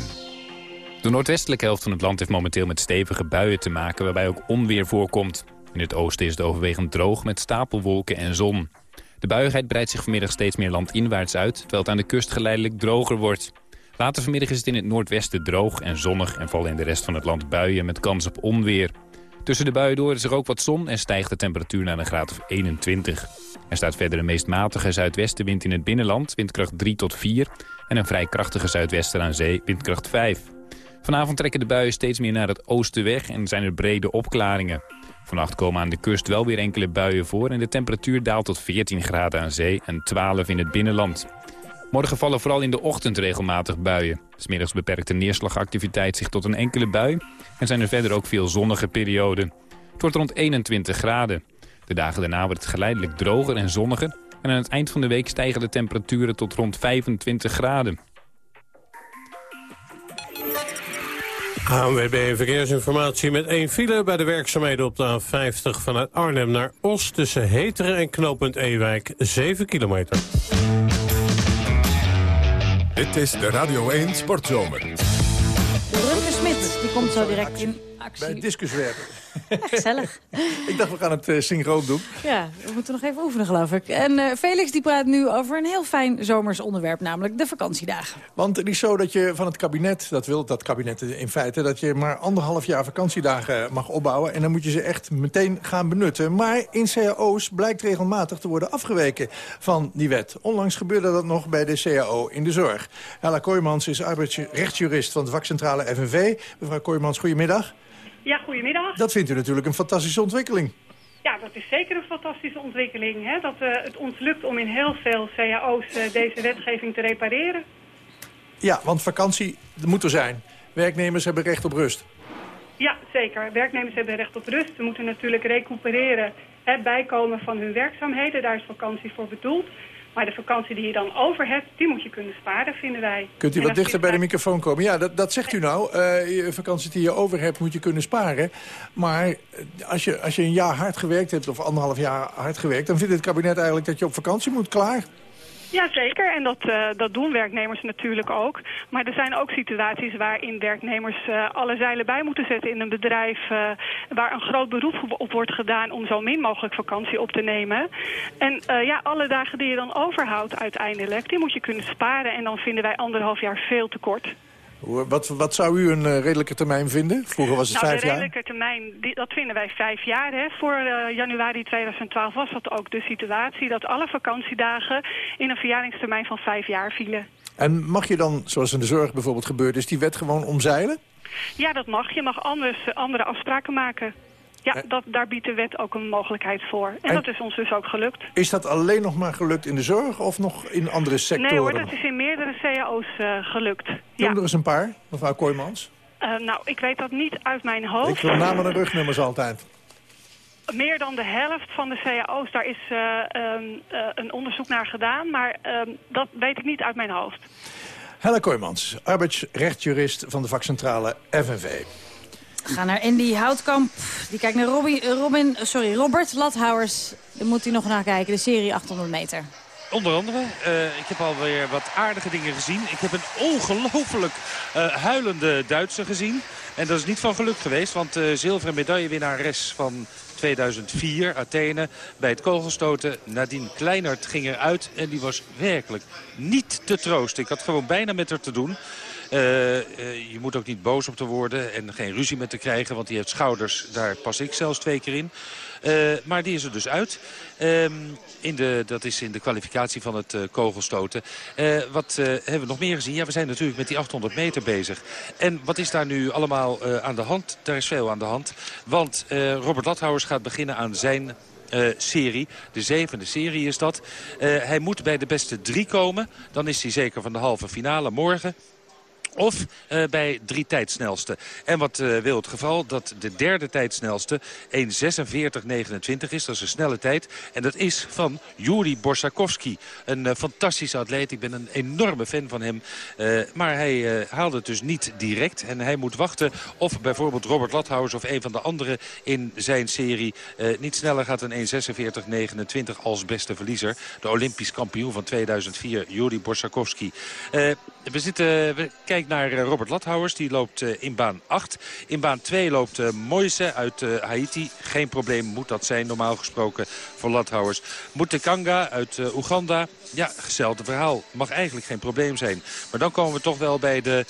S14: De noordwestelijke helft van het land heeft momenteel met stevige buien te maken... waarbij ook onweer voorkomt. In het oosten is het overwegend droog met stapelwolken en zon. De buiigheid breidt zich vanmiddag steeds meer landinwaarts uit... terwijl het aan de kust geleidelijk droger wordt. Later vanmiddag is het in het noordwesten droog en zonnig... en vallen in de rest van het land buien met kans op onweer. Tussen de buien door is er ook wat zon en stijgt de temperatuur naar een graad of 21. Er staat verder een meest matige zuidwestenwind in het binnenland, windkracht 3 tot 4... en een vrij krachtige zuidwester aan zee, windkracht 5. Vanavond trekken de buien steeds meer naar het oosten weg en zijn er brede opklaringen. Vannacht komen aan de kust wel weer enkele buien voor... en de temperatuur daalt tot 14 graden aan zee en 12 in het binnenland. Morgen vallen vooral in de ochtend regelmatig buien. Smiddags beperkt de neerslagactiviteit zich tot een enkele bui... en zijn er verder ook veel zonnige perioden. Het wordt rond 21 graden. De dagen daarna wordt het geleidelijk droger en zonniger... en aan het eind van de week stijgen de temperaturen tot rond 25 graden.
S6: ANWB Verkeersinformatie met één file bij de werkzaamheden op de A50 vanuit Arnhem naar Os... tussen Heteren en knooppunt Ewijk, 7 kilometer.
S1: Dit is de Radio 1 Sportzomer.
S2: Rutger Smit, die komt zo direct in actie.
S3: Bij het discuswerpen.
S2: Gezellig.
S3: Ik dacht, we gaan het uh, synchroon doen.
S2: Ja, we moeten nog even oefenen, geloof ik. En uh, Felix die praat nu over een heel fijn zomers onderwerp, namelijk de vakantiedagen.
S3: Want het is zo dat je van het kabinet, dat wil dat kabinet in feite... dat je maar anderhalf jaar vakantiedagen mag opbouwen... en dan moet je ze echt meteen gaan benutten. Maar in cao's blijkt regelmatig te worden afgeweken van die wet. Onlangs gebeurde dat nog bij de CAO in de zorg. Hella Kooijmans is arbeidsrechtsjurist van de vakcentrale FNV. Mevrouw Kooijmans, goedemiddag.
S15: Ja, goedemiddag.
S3: Dat vindt u natuurlijk een fantastische ontwikkeling.
S15: Ja, dat is zeker een fantastische ontwikkeling. Hè? Dat uh, het ons lukt om in heel veel cao's uh, deze wetgeving te repareren.
S3: Ja, want vakantie moet er zijn. Werknemers hebben recht op rust.
S15: Ja, zeker. Werknemers hebben recht op rust. Ze moeten natuurlijk recupereren, het bijkomen van hun werkzaamheden. Daar is vakantie voor bedoeld. Maar de vakantie die je dan over hebt, die moet je kunnen sparen, vinden wij.
S3: Kunt u wat dichter bij de microfoon komen? Ja, dat, dat zegt u nou. Eh, vakantie die je over hebt, moet je kunnen sparen. Maar eh, als je, als je een jaar hard gewerkt hebt, of anderhalf jaar hard gewerkt... dan vindt het kabinet eigenlijk dat je op vakantie moet, klaar.
S15: Ja, zeker. En dat, uh, dat doen werknemers natuurlijk ook. Maar er zijn ook situaties waarin werknemers uh, alle zeilen bij moeten zetten in een bedrijf... Uh, waar een groot beroep op wordt gedaan om zo min mogelijk vakantie op te nemen. En ja, alle dagen die je dan overhoudt uiteindelijk, die moet je kunnen sparen. En dan vinden wij anderhalf jaar veel te kort.
S3: Wat, wat zou u een uh, redelijke termijn vinden? Vroeger was het
S15: nou,
S3: vijf
S15: de
S3: jaar.
S15: redelijke termijn, die, dat vinden wij vijf jaar. Hè. Voor uh, januari 2012 was dat ook de situatie... dat alle vakantiedagen in een verjaringstermijn van vijf jaar vielen.
S3: En mag je dan, zoals in de zorg bijvoorbeeld gebeurd is... die wet gewoon omzeilen?
S15: Ja, dat mag. Je mag anders, andere afspraken maken. Ja, dat, daar biedt de wet ook een mogelijkheid voor. En,
S3: En-
S15: dat is ons dus ook gelukt.
S3: Is dat alleen nog maar gelukt in de zorg of nog in andere sectoren?
S15: Nee hoor, dat is in meerdere cao's uh, gelukt. Ja.
S3: Noem er eens een paar, mevrouw Kooijmans.
S15: Uh, nou, ik weet dat niet uit mijn hoofd.
S3: Ik wil namen en rugnummers altijd.
S15: Meer dan de helft van de cao's, daar is uh, um, uh, een onderzoek naar gedaan. Maar um, dat weet ik niet uit mijn hoofd.
S3: Hella Kooijmans, arbeidsrechtjurist van de vakcentrale FNV.
S2: Ga naar Andy Houtkamp. Die kijkt naar Robin, Robin, sorry, Robert Lathouwers. Daar moet hij nog naar kijken, de serie 800 meter.
S8: Onder andere, uh, ik heb alweer wat aardige dingen gezien. Ik heb een ongelooflijk uh, huilende Duitser gezien. En dat is niet van geluk geweest, want uh, zilveren medaillewinnares van 2004, Athene, bij het kogelstoten. Nadine Kleinert ging eruit en die was werkelijk niet te troosten. Ik had gewoon bijna met haar te doen. Uh, uh, je moet ook niet boos op te worden en geen ruzie met te krijgen. Want die heeft schouders, daar pas ik zelfs twee keer in. Uh, maar die is er dus uit. Um, in de, dat is in de kwalificatie van het kogelstoten. Wat hebben we nog meer gezien? Ja, we zijn natuurlijk met die 800 meter bezig. En wat is daar nu allemaal aan de hand? Daar is veel aan de hand. Want Robert Lathouwers gaat beginnen aan zijn serie. De zevende serie is dat. Hij moet bij de beste drie komen. Dan is hij zeker van de halve finale morgen. Of uh, bij drie tijdsnelste. En wat uh, wil het geval? Dat de derde tijdsnelste 1.46.29 is. Dat is een snelle tijd. En dat is van Yuri Borsakowski. Een uh, fantastische atleet. Ik ben een enorme fan van hem. maar hij haalde het dus niet direct. En hij moet wachten of bijvoorbeeld Robert Lathouwers of een van de anderen in zijn serie niet sneller gaat dan 1.46.29 als beste verliezer. De Olympisch kampioen van 2004, Yuri Borsakowski. we, zitten, we kijken naar eh, Robert Lathouwers. Die loopt eh, in baan 8. In baan 2 loopt uh, Moise uit Haiti. Geen probleem moet dat zijn normaal gesproken voor Lathouwers. Mutekanga uit Oeganda. Ja, hetzelfde verhaal. Mag eigenlijk geen probleem zijn. Maar dan komen we toch wel bij de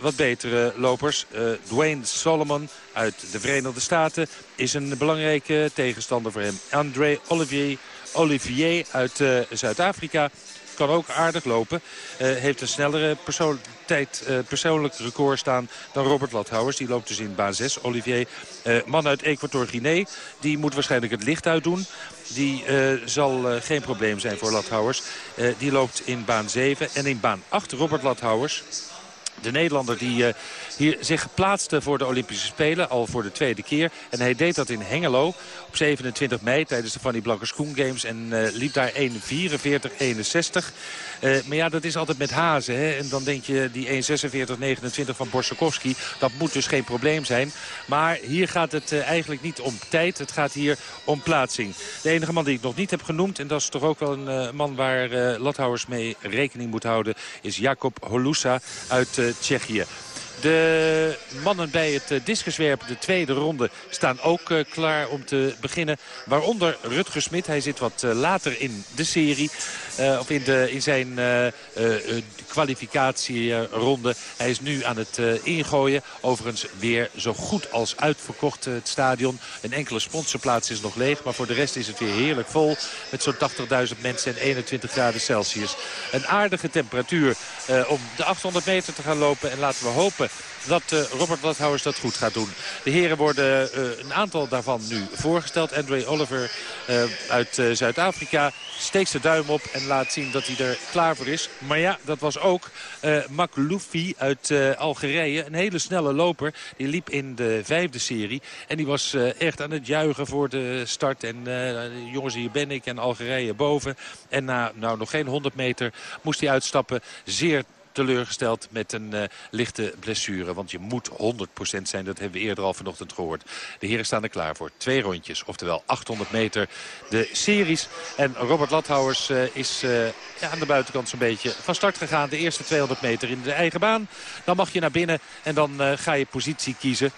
S8: wat betere lopers. Dwayne Solomon uit de Verenigde Staten is een belangrijke tegenstander voor hem. André Olivier, Olivier uit Zuid-Afrika kan ook aardig lopen. Uh, heeft een snellere persoon, tijd, uh, persoonlijk record staan dan Robert Lathouwers. Die loopt dus in baan 6. Olivier, uh, man uit Equator Guinea, die moet waarschijnlijk het licht uitdoen. Die zal geen probleem zijn voor Lathouwers. die loopt in baan 7 en in baan 8 Robert Lathouwers. De Nederlander die hier zich geplaatste voor de Olympische Spelen. Al voor de tweede keer. En hij deed dat in Hengelo op 27 mei tijdens de Fanny Blankers Schoen Games. En uh, liep daar 1.44-61. Uh, maar ja, dat is altijd met hazen. Hè? En dan denk je die 1.46-29 van Borsakowski. Dat moet dus geen probleem zijn. Maar hier gaat het uh, eigenlijk niet om tijd. Het gaat hier om plaatsing. De enige man die ik nog niet heb genoemd. En dat is toch ook wel een man waar Lathouwers mee rekening moet houden. Is Jakob Holusa uit Tsjechië. De mannen bij het discuswerpen, de tweede ronde, staan ook uh, klaar om te beginnen. Waaronder Rutger Smit. Hij zit wat uh, later in de serie. Uh, of in, de, in zijn kwalificatieronde. Hij is nu aan het ingooien. Overigens weer zo goed als uitverkocht het stadion. Een enkele sponsorplaats is nog leeg. Maar voor de rest is het weer heerlijk vol. Met zo'n 80.000 mensen en 21 graden Celsius. Een aardige temperatuur om de 800 meter te gaan lopen. En laten we hopen dat uh, Robert Lathouwers dat goed gaat doen. De heren worden uh, een aantal daarvan nu voorgesteld. Andre Oliver uh, uit Zuid-Afrika steekt zijn duim op en laat zien dat hij er klaar voor is. Maar ja, dat was ook Makloufi uit Algerije. Een hele snelle loper. Die liep in de vijfde serie. En die was echt aan het juichen voor de start. En jongens, hier ben ik en Algerije boven. En na nou, nog geen 100 meter moest hij uitstappen. Zeer teleurgesteld met een uh, lichte blessure. Want je moet 100% zijn, dat hebben we eerder al vanochtend gehoord. De heren staan er klaar voor. Twee rondjes, oftewel 800 meter de series. En Robert Lathouwers uh, is uh, ja, aan de buitenkant zo'n beetje van start gegaan. De eerste 200 meter in de eigen baan. Dan mag je naar binnen en dan ga je positie kiezen.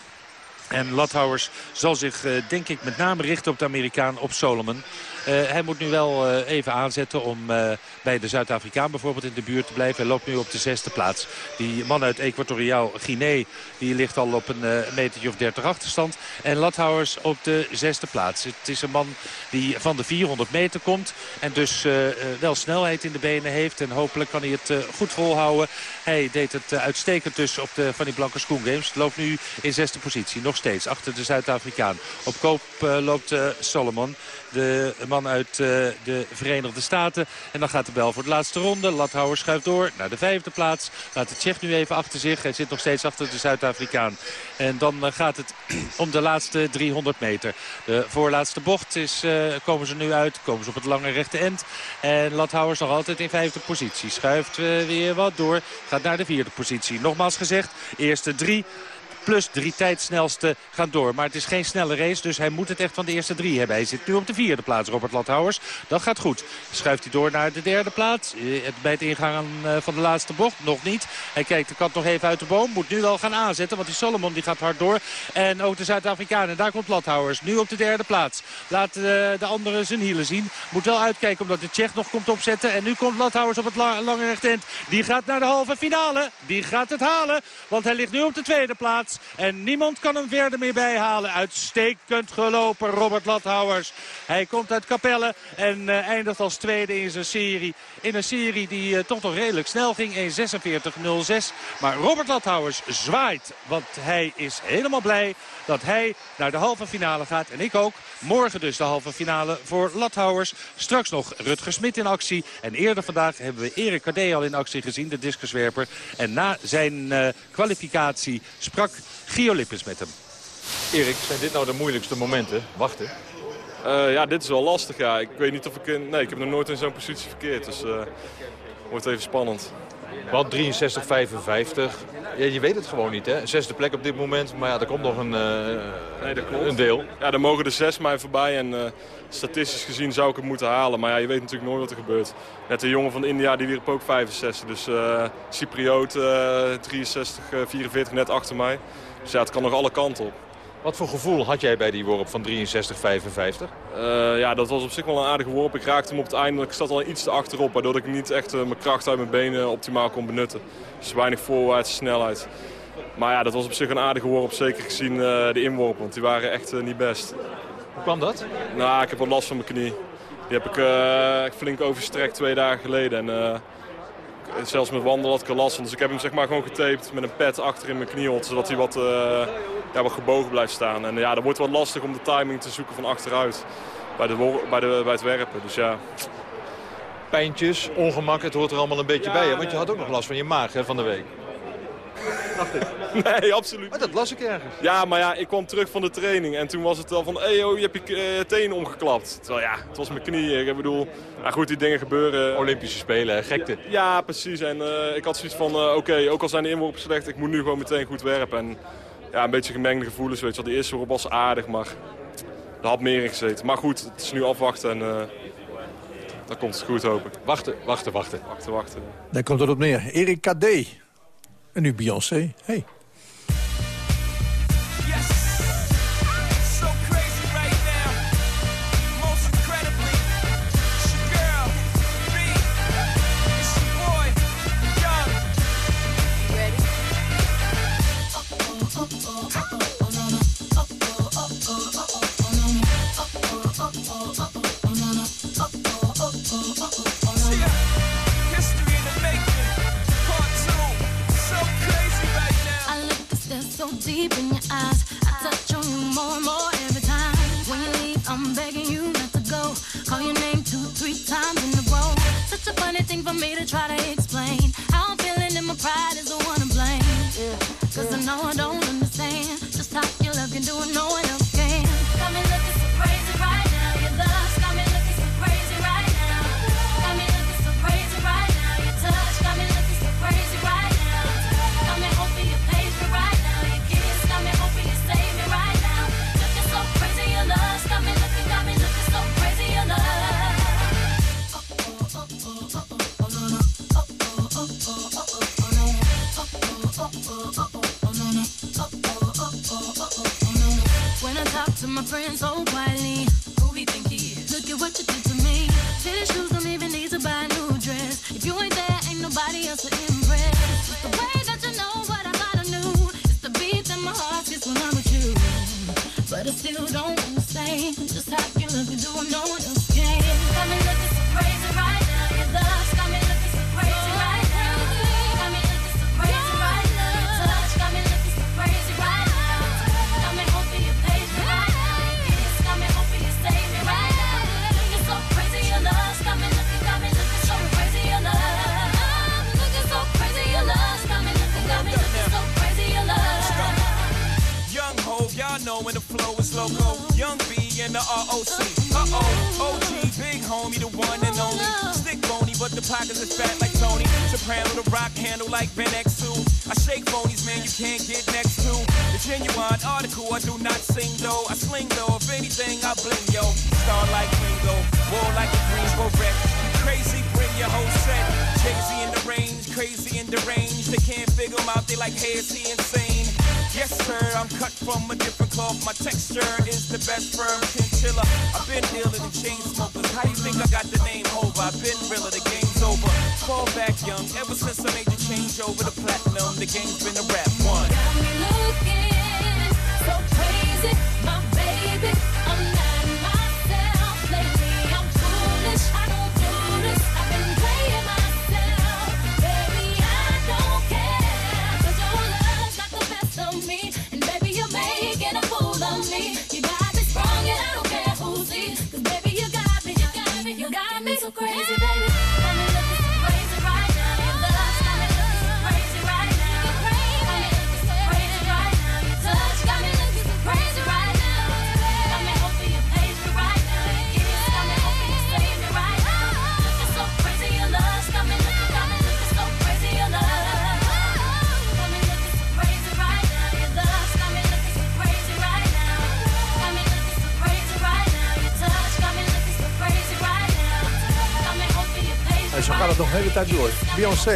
S8: En Lathouwers zal zich, denk ik, met name richten op de Amerikaan, op Solomon. Uh, hij moet nu wel uh, even aanzetten om uh, bij de Zuid-Afrikaan bijvoorbeeld in de buurt te blijven. Hij loopt nu op de zesde plaats. Die man uit Equatoriaal Guinea die ligt al op een metertje of 30 achterstand. En Lathouwers op de zesde plaats. Het is een man die van de 400 meter komt. En dus wel snelheid in de benen heeft. En hopelijk kan hij het goed volhouden. Hij deed het uitstekend dus op de Van die Blanke Schoen Games. Loopt nu in zesde positie. Nog steeds achter de Zuid-Afrikaan. Op koop loopt Solomon. De man uit uh, de Verenigde Staten. En dan gaat de bel voor de laatste ronde. Lathouwer schuift door naar de vijfde plaats. Laat de Tsjech nu even achter zich. Hij zit nog steeds achter de Zuid-Afrikaan. En dan uh, gaat het om de laatste 300 meter. De voorlaatste bocht is, uh, komen ze nu uit. Komen ze op het lange rechte end. En Lathouwer is nog altijd in vijfde positie. Schuift weer wat door. Gaat naar de vierde positie. Nogmaals gezegd, eerste drie plus drie tijdsnelste gaan door. Maar het is geen snelle race, dus hij moet het echt van de eerste drie hebben. Hij zit nu op de vierde plaats, Robert Lathouwers. Dat gaat goed. Schuift hij door naar de derde plaats. Bij het ingaan van de laatste bocht nog niet. Hij kijkt de kant nog even uit de boom. Moet nu wel gaan aanzetten, want die Solomon die gaat hard door. En ook de Zuid-Afrikanen. Daar komt Lathouwers. Nu op de derde plaats. Laat de, de anderen zijn hielen zien. Moet wel uitkijken omdat de Tsjech nog komt opzetten. En nu komt Lathouwers op het la lange rechtend. Die gaat naar de halve finale. Die gaat het halen, want hij ligt nu op de tweede plaats. En niemand kan hem verder meer bijhalen. Uitstekend gelopen Robert Lathouwers. Hij komt uit Capelle en uh, eindigt als tweede in zijn serie. In een serie die uh, toch nog redelijk snel ging. 1.46.06. Maar Robert Lathouwers zwaait. Want hij is helemaal blij dat hij naar de halve finale gaat. En ik ook. Morgen dus de halve finale voor Lathouwers. Straks nog Rutger Smit in actie. En eerder vandaag hebben we Erik Cardé al in actie gezien, de discuswerper. En na zijn uh, kwalificatie sprak Gio Lippens met hem.
S16: Erik, zijn dit nou de moeilijkste momenten? Wachten?
S12: Uh, ja, dit is wel lastig. Ja. Ik weet niet of ik... In... Nee, ik heb nog nooit in zo'n positie verkeerd. Dus uh, wordt even spannend.
S16: Want 63, 55, ja, je weet het gewoon niet. Hè? Zesde plek op dit moment, maar ja, er komt nog een, eh,
S17: Nee, dat klopt.
S16: een deel.
S17: Ja, dan mogen er zes mij voorbij en eh, statistisch gezien zou ik het moeten halen. Maar ja, je weet natuurlijk nooit wat er gebeurt. Net de jongen van India die wierp ook 65. Dus eh Cypriot eh 63, eh, 44 net achter mij. Dus ja, het kan nog alle kanten op.
S16: Wat voor gevoel had jij bij die worp van 63, 55?
S17: Eh, ja, dat was op zich wel een aardige worp. Ik raakte hem op het einde, ik zat al iets te achterop. Waardoor ik niet echt eh, mijn kracht uit mijn benen optimaal kon benutten. Dus weinig voorwaartse snelheid. Maar ja, dat was op zich een aardige worp. Zeker gezien eh, de inworpen, want die waren echt eh, niet best.
S16: Hoe kwam dat?
S17: Nou, ik heb wat last van mijn knie. Die heb ik eh, flink overstrekt twee dagen geleden. En eh, zelfs met wandelen had ik er last van. Dus ik heb hem zeg maar gewoon getaped met een pad achter in mijn kniehot. Zodat hij wat, eh, ja, wat gebogen blijft staan. En ja, dan wordt wat lastig om de timing te zoeken van achteruit. Bij, de, bij, de, bij het werpen. Dus ja,
S16: Pijntjes, ongemak, het hoort er allemaal een beetje bij. Hè? Want je had ook nog last van je maag hè, van de week.
S17: Nee, absoluut
S16: Maar dat las ik ergens.
S17: Ja, maar ja, ik kwam terug van de training en toen was het al van, hé, oh, je hebt je eh, teen omgeklapt. Terwijl ja, het was mijn knie. Ik bedoel, nou goed, die dingen gebeuren.
S16: Olympische Spelen, gekte.
S17: Ja, precies. En eh, ik had zoiets van, eh, oké, ook al zijn de inworpen slecht, ik moet nu gewoon meteen goed werpen. En ja, een beetje gemengde gevoelens, weet je wel. Die eerste worp was aardig, maar er had meer in gezeten. Maar goed, het is nu afwachten en eh, dan komt het goed, hoop ik.
S16: Wachten, wachten, wachten.
S17: Wachten, wachten.
S18: Daar komt het op neer. Erik KD. En nu Beyoncé. Hey.
S3: Zo gaat het nog een hele tijd door. Beyoncé.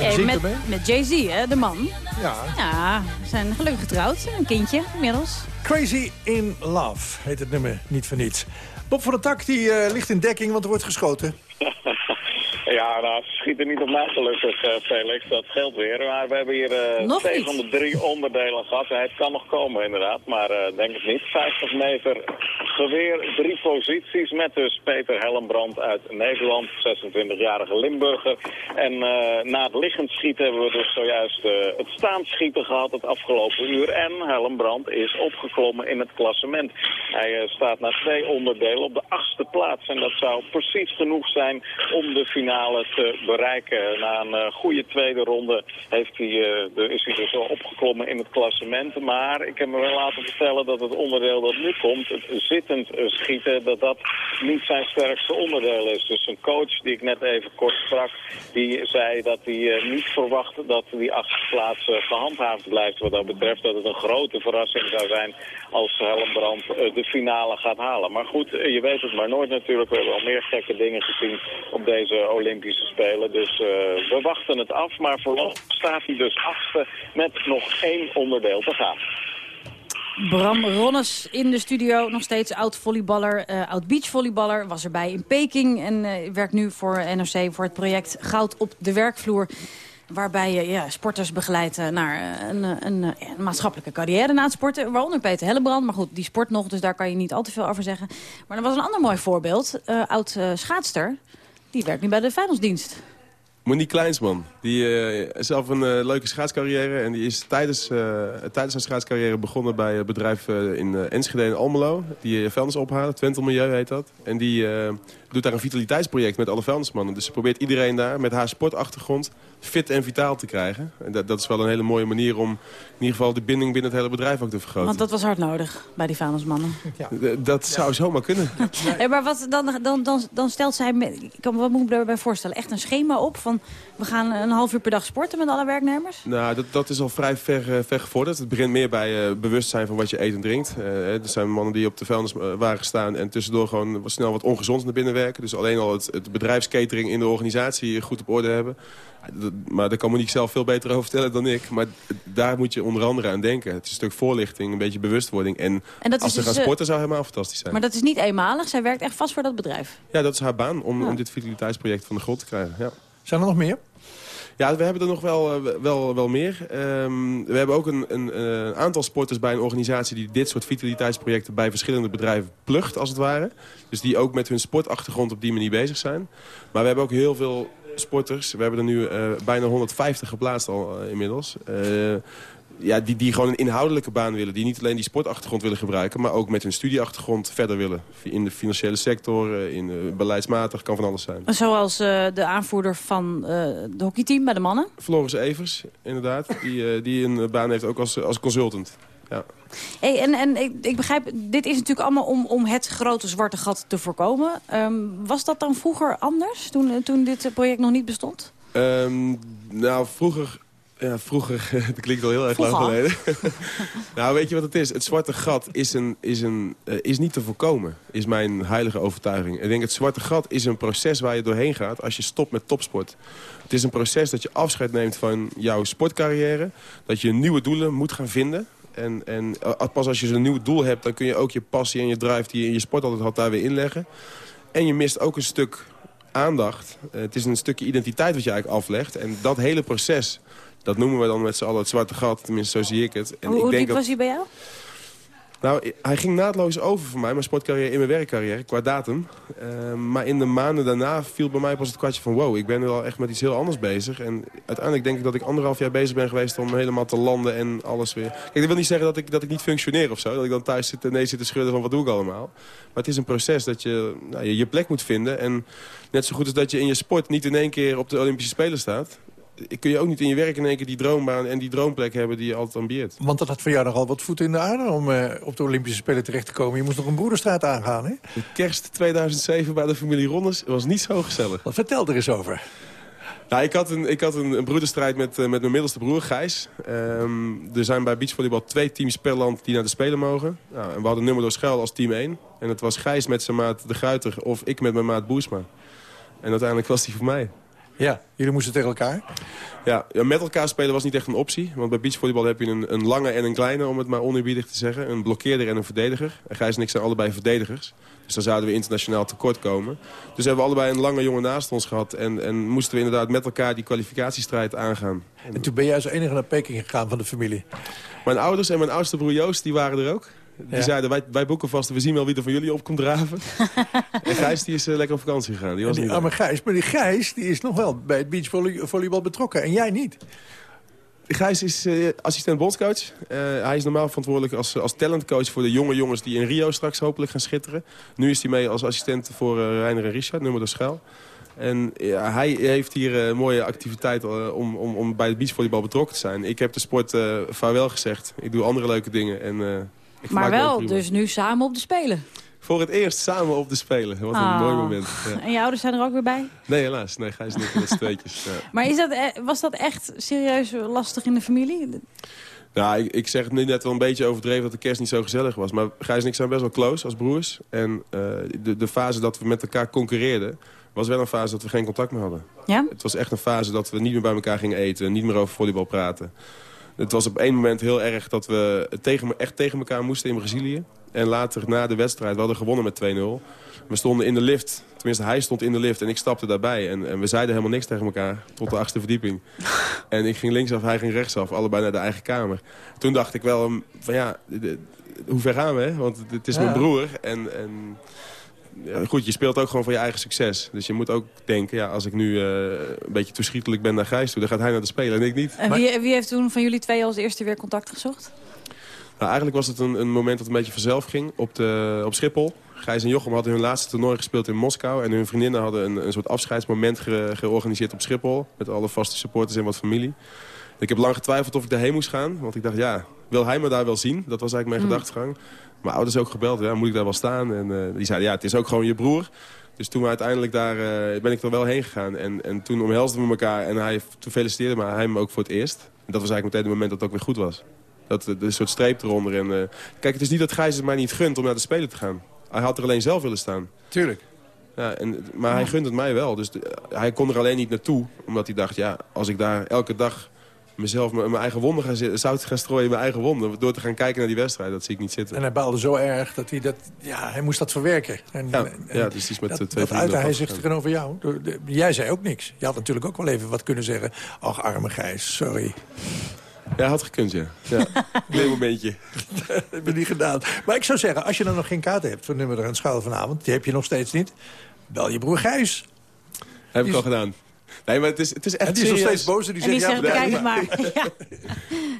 S3: En
S2: Eh, met met Jay-Z, hè, de man.
S3: Ja.
S2: Ja, ze zijn gelukkig getrouwd. Een kindje inmiddels.
S3: Crazy in Love heet het nummer niet voor niets. Bob van der Tak die, eh, ligt in dekking, want er wordt geschoten.
S19: Ja, nou, ze schieten niet op mij gelukkig, eh, Felix. Dat geldt weer. Maar we hebben hier eh, twee
S2: niet.
S19: van de drie onderdelen gehad. Het kan nog komen, inderdaad. Maar eh, denk het niet. 50 meter geweer, drie posities. Met dus Peter Hellenbrand uit Nederland, 26-jarige Limburger. En na het liggend schieten hebben we dus zojuist het staand schieten gehad het afgelopen uur. En Hellenbrand is opgeklommen in het klassement. Hij staat na twee onderdelen op de achtste plaats. En dat zou precies genoeg zijn om de finale te bereiken. Na een eh, goede tweede ronde heeft hij, eh, de- is hij dus wel opgeklommen in het klassement. Maar ik heb me wel laten vertellen dat het onderdeel dat nu komt, het zittend eh, schieten, dat dat niet zijn sterkste onderdeel is. Dus een coach die ik net even kort sprak, die zei dat hij eh, niet verwacht dat die achtste plaats eh, gehandhaafd blijft wat dat betreft. Dat het een grote verrassing zou zijn als Hellenbrand eh, de finale gaat halen. Maar goed, eh, je weet het maar nooit natuurlijk. We hebben al meer gekke dingen gezien op deze Olympische Spelen. Dus eh, we wachten het af. Maar voorlopig staat hij dus achtste met nog één onderdeel te gaan.
S2: Bram Ronnes in de studio, nog steeds oud-volleyballer, eh, oud-beachvolleyballer. Was erbij in Peking en werkt nu voor NRC voor het project Goud op de werkvloer. Waarbij je ja, sporters begeleidt eh, naar eh, een, eh, een, een maatschappelijke carrière na het sporten. Waaronder Peter Hellebrand, maar goed, die sport nog, dus daar kan je niet al te veel over zeggen. Maar er was een ander mooi voorbeeld. Eh, Oud-schaatster, die werkt nu bij de Veiligheidsdienst.
S12: Monique Kleinsman, die eh, zelf een eh, leuke schaatscarrière. En die is tijdens, eh, tijdens haar schaatscarrière begonnen bij het bedrijf in Enschede en Almelo. Die vuilnis ophalen, Twente Milieu heet dat. En die eh, doet daar een vitaliteitsproject met alle vuilnismannen. Dus ze probeert iedereen daar met haar sportachtergrond fit en vitaal te krijgen. En dat, dat is wel een hele mooie manier om in ieder geval de binding binnen het hele bedrijf ook te vergroten.
S2: Want dat was hard nodig bij die vuilnismannen.
S12: D- Dat zou zomaar kunnen.
S2: Hey, maar wat, dan, dan, dan, dan stelt zij, me- ik kan, wat moet ik me daarbij voorstellen? Echt een schema op van we gaan een half uur per dag sporten met alle werknemers?
S12: Nou, dat, dat is al vrij ver, eh, ver gevorderd. Het begint meer bij eh, bewustzijn van wat je eet en drinkt. Eh, er zijn mannen die op de vuilniswagen staan en tussendoor gewoon wat snel wat ongezond naar binnen werken. Dus alleen al het, het bedrijfskatering in de organisatie goed op orde hebben. Dat- Maar daar kan Monique zelf veel beter over vertellen dan ik. Maar daar moet je onder andere aan denken. Het is een stuk voorlichting, een beetje bewustwording. En,
S2: En dat
S12: als
S2: is
S12: ze
S2: dus,
S12: gaan sporten zou helemaal fantastisch zijn.
S2: Maar dat is niet eenmalig, zij werkt echt vast voor dat bedrijf.
S12: Ja, dat is haar baan om,
S2: Ja.
S12: om dit vitaliteitsproject van de grond te krijgen. Ja.
S3: Zijn er nog meer?
S12: Ja, we hebben er nog wel, eh, wel, wel meer. Ehm, we hebben ook een, een, eh, aantal sporters bij een organisatie... die dit soort vitaliteitsprojecten bij verschillende bedrijven plucht, als het ware. Dus die ook met hun sportachtergrond op die manier bezig zijn. Maar we hebben ook heel veel sporters. We hebben er nu eh, bijna 150 geplaatst al inmiddels. Ja, die, die gewoon een inhoudelijke baan willen. Die niet alleen die sportachtergrond willen gebruiken... maar ook met hun studieachtergrond verder willen. In de financiële sector, eh, in eh, beleidsmatig, kan van alles zijn.
S2: Zoals eh, de aanvoerder van het hockeyteam bij de mannen.
S12: Floris Evers, inderdaad. Die, die een baan heeft ook als, als consultant. Ja.
S2: Hey, en en ik, ik begrijp, dit is natuurlijk allemaal om, om het grote zwarte gat te voorkomen. Ehm, was dat dan vroeger anders, toen, toen dit project nog niet bestond?
S12: Ehm, nou, vroeger... Ja, vroeger, dat klinkt al heel erg lang geleden. nou, weet je wat het is? Het zwarte gat is, een, is, een, eh, is niet te voorkomen, is mijn heilige overtuiging. Ik denk, het zwarte gat is een proces waar je doorheen gaat als je stopt met topsport. Het is een proces dat je afscheid neemt van jouw sportcarrière. Dat je nieuwe doelen moet gaan vinden. En, en eh, pas als je zo'n nieuw doel hebt, dan kun je ook je passie en je drive die je in je sport altijd had daar weer inleggen. En je mist ook een stuk aandacht. Eh, het is een stukje identiteit wat je eigenlijk aflegt. En dat hele proces, dat noemen we dan met z'n allen het zwarte gat. Tenminste, zo zie ik het. En
S2: hoe
S12: ik
S2: hoe
S12: denk
S2: diep
S12: dat-
S2: was hij bij jou?
S12: nou, hij ging naadloos over voor mij, mijn sportcarrière in mijn werkcarrière, qua datum. Eh, maar in de maanden daarna viel bij mij pas het kwartje van... wow, ik ben nu al echt met iets heel anders bezig. En uiteindelijk denk ik dat ik anderhalf jaar bezig ben geweest om helemaal te landen en alles weer... Kijk, dat wil niet zeggen dat ik, dat ik niet functioneer of zo. Dat ik dan thuis zit en nee zit te schudden van wat doe ik allemaal. Maar het is een proces dat je nou, je, je plek moet vinden. En net zo goed als dat je in je sport niet in één keer op de Olympische Spelen staat... kun je ook niet in je werk in één keer die droombaan en die droomplek hebben die je altijd ambieert.
S3: Want dat had voor jou nogal wat voeten in de aarde om eh, op de Olympische Spelen terecht te komen. Je moest nog een broederstraat aangaan, hè?
S12: De kerst 2007 bij de familie Ronnes was niet zo gezellig.
S3: Wat vertel er eens over.
S12: Nou, ik had een, ik had een, een broederstrijd met, eh, met mijn middelste broer, Gijs. Ehm, er zijn bij beachvolleybal twee teams per land die naar de Spelen mogen. Nou, en we hadden nummer door schuil als team 1. En het was Gijs met zijn maat De Guiter of ik met mijn maat Boersma. En uiteindelijk was die voor mij.
S3: Ja, jullie moesten tegen elkaar?
S12: Ja, met elkaar spelen was niet echt een optie. Want bij beachvolleybal heb je een, een lange en een kleine, om het maar oneerbiedig te zeggen. Een blokkeerder en een verdediger. En Gijs en ik zijn allebei verdedigers. Dus dan zouden we internationaal tekort komen. Dus hebben we allebei een lange jongen naast ons gehad. En, en moesten we inderdaad met elkaar die kwalificatiestrijd aangaan.
S3: En toen ben jij als enige naar Peking gegaan van de familie?
S12: Mijn ouders en mijn oudste broer Joost, die waren er ook. Die
S3: Ja.
S12: zeiden, wij, wij boeken vast, we zien wel wie er van jullie op komt draven. en Gijs die is eh, lekker op vakantie gegaan. Die was
S3: die
S12: niet
S3: arme Gijs, maar die Gijs die is nog wel bij het beachvolleybal betrokken. En jij niet.
S12: Gijs is eh, assistent bondscoach. Eh, hij is normaal verantwoordelijk als, als talentcoach voor de jonge jongens die in Rio straks hopelijk gaan schitteren. Nu is hij mee als assistent voor eh Reiner en Richard, nummer de Schuil. En ja, hij heeft hier een mooie activiteit om, om, om bij het beachvolleybal betrokken te zijn. Ik heb de sport vaarwel gezegd. Ik doe andere leuke dingen. En,
S2: Maar wel, dus nu samen op de Spelen.
S12: Voor het eerst samen op de Spelen. Wat een
S2: Ah.
S12: mooi moment. Ja.
S2: En je ouders zijn er ook weer bij?
S12: Nee, helaas. Nee, Gijs en ik met z'n tweetjes. Ja.
S2: Maar is dat, eh, was dat echt serieus lastig in de familie?
S12: Nou, ik, ik zeg het nu net wel een beetje overdreven dat de kerst niet zo gezellig was. Maar Gijs en ik zijn best wel close als broers. En eh, de, de fase dat we met elkaar concurreerden... was wel een fase dat we geen contact meer hadden.
S2: Ja?
S12: Het was echt een fase dat we niet meer bij elkaar gingen eten. Niet meer over volleybal praten. Het was op één moment heel erg dat we tegen, echt tegen elkaar moesten in Brazilië. En later, na de wedstrijd, we hadden gewonnen met 2-0. We stonden in de lift. Tenminste, hij stond in de lift en ik stapte daarbij. En, en we zeiden helemaal niks tegen elkaar, tot de achtste verdieping. en ik ging linksaf, hij ging rechtsaf, allebei naar de eigen kamer. Toen dacht ik wel, um, van ja, de- hoe ver gaan we, hè? Want het- het is
S3: Ja.
S12: mijn broer. En, en ja, goed, je speelt ook gewoon voor je eigen succes. Dus je moet ook denken, ja, als ik nu eh, een beetje toeschietelijk ben naar Gijs toe... dan gaat hij naar de Spelen en ik niet.
S2: En wie, wie heeft toen van jullie twee als eerste weer contact gezocht?
S12: Nou, eigenlijk was het een, een moment dat een beetje vanzelf ging op, de, op Schiphol. Gijs en Jochem hadden hun laatste toernooi gespeeld in Moskou. En hun vriendinnen hadden een, een soort afscheidsmoment ge- georganiseerd op Schiphol. Met alle vaste supporters en wat familie. Ik heb lang getwijfeld of ik daarheen moest gaan. Want ik dacht, ja, wil hij me daar wel zien? Dat was eigenlijk mijn
S3: Hmm.
S12: gedachtegang. Mijn ouders ook gebeld, ja, moet ik daar wel staan? En eh, die zeiden, ja, het is ook gewoon je broer. Dus toen we uiteindelijk daar, eh, ben ik er wel heen gegaan. En, en toen omhelsden we elkaar en hij toen feliciteerde me, hij me ook voor het eerst. En dat was eigenlijk meteen het moment dat het ook weer goed was. Dat, eh, een soort streep eronder. En, kijk, het is niet dat Gijs het mij niet gunt om naar de Spelen te gaan. Hij had er alleen zelf willen staan.
S3: Tuurlijk.
S12: Ja, en, maar hij gunt het mij wel. Dus de- hij kon er alleen niet naartoe. Omdat hij dacht, ja, als ik daar elke dag mezelf mijn eigen wonden ga zitten, zout gaan strooien in mijn eigen wonden. Door te gaan kijken naar die wedstrijd, dat zie ik niet zitten.
S3: En hij baalde zo erg dat hij dat... Ja, hij moest dat verwerken. En,
S12: Ja,
S3: en-
S12: ja, dus die is met
S3: dat,
S12: twee
S3: dat
S12: vrienden
S3: uitte hij zich tegenover jou. Jij zei ook niks. Je had natuurlijk ook wel even wat kunnen zeggen. Ach, arme Gijs, sorry.
S12: Ja, had gekund, ja. ja. Klein momentje.
S3: dat heb je niet gedaan. Maar ik zou zeggen, als je dan nog geen kaarten hebt... voor nummer en schuil vanavond, die heb je nog steeds niet... bel je broer Gijs.
S12: Heb ik al gedaan. Nee, maar het is, het is echt
S3: En die is nog steeds boos en die
S2: En die
S3: zegt...
S2: zegt,
S3: ja,
S2: kijk
S3: maar-
S2: het maar. ja.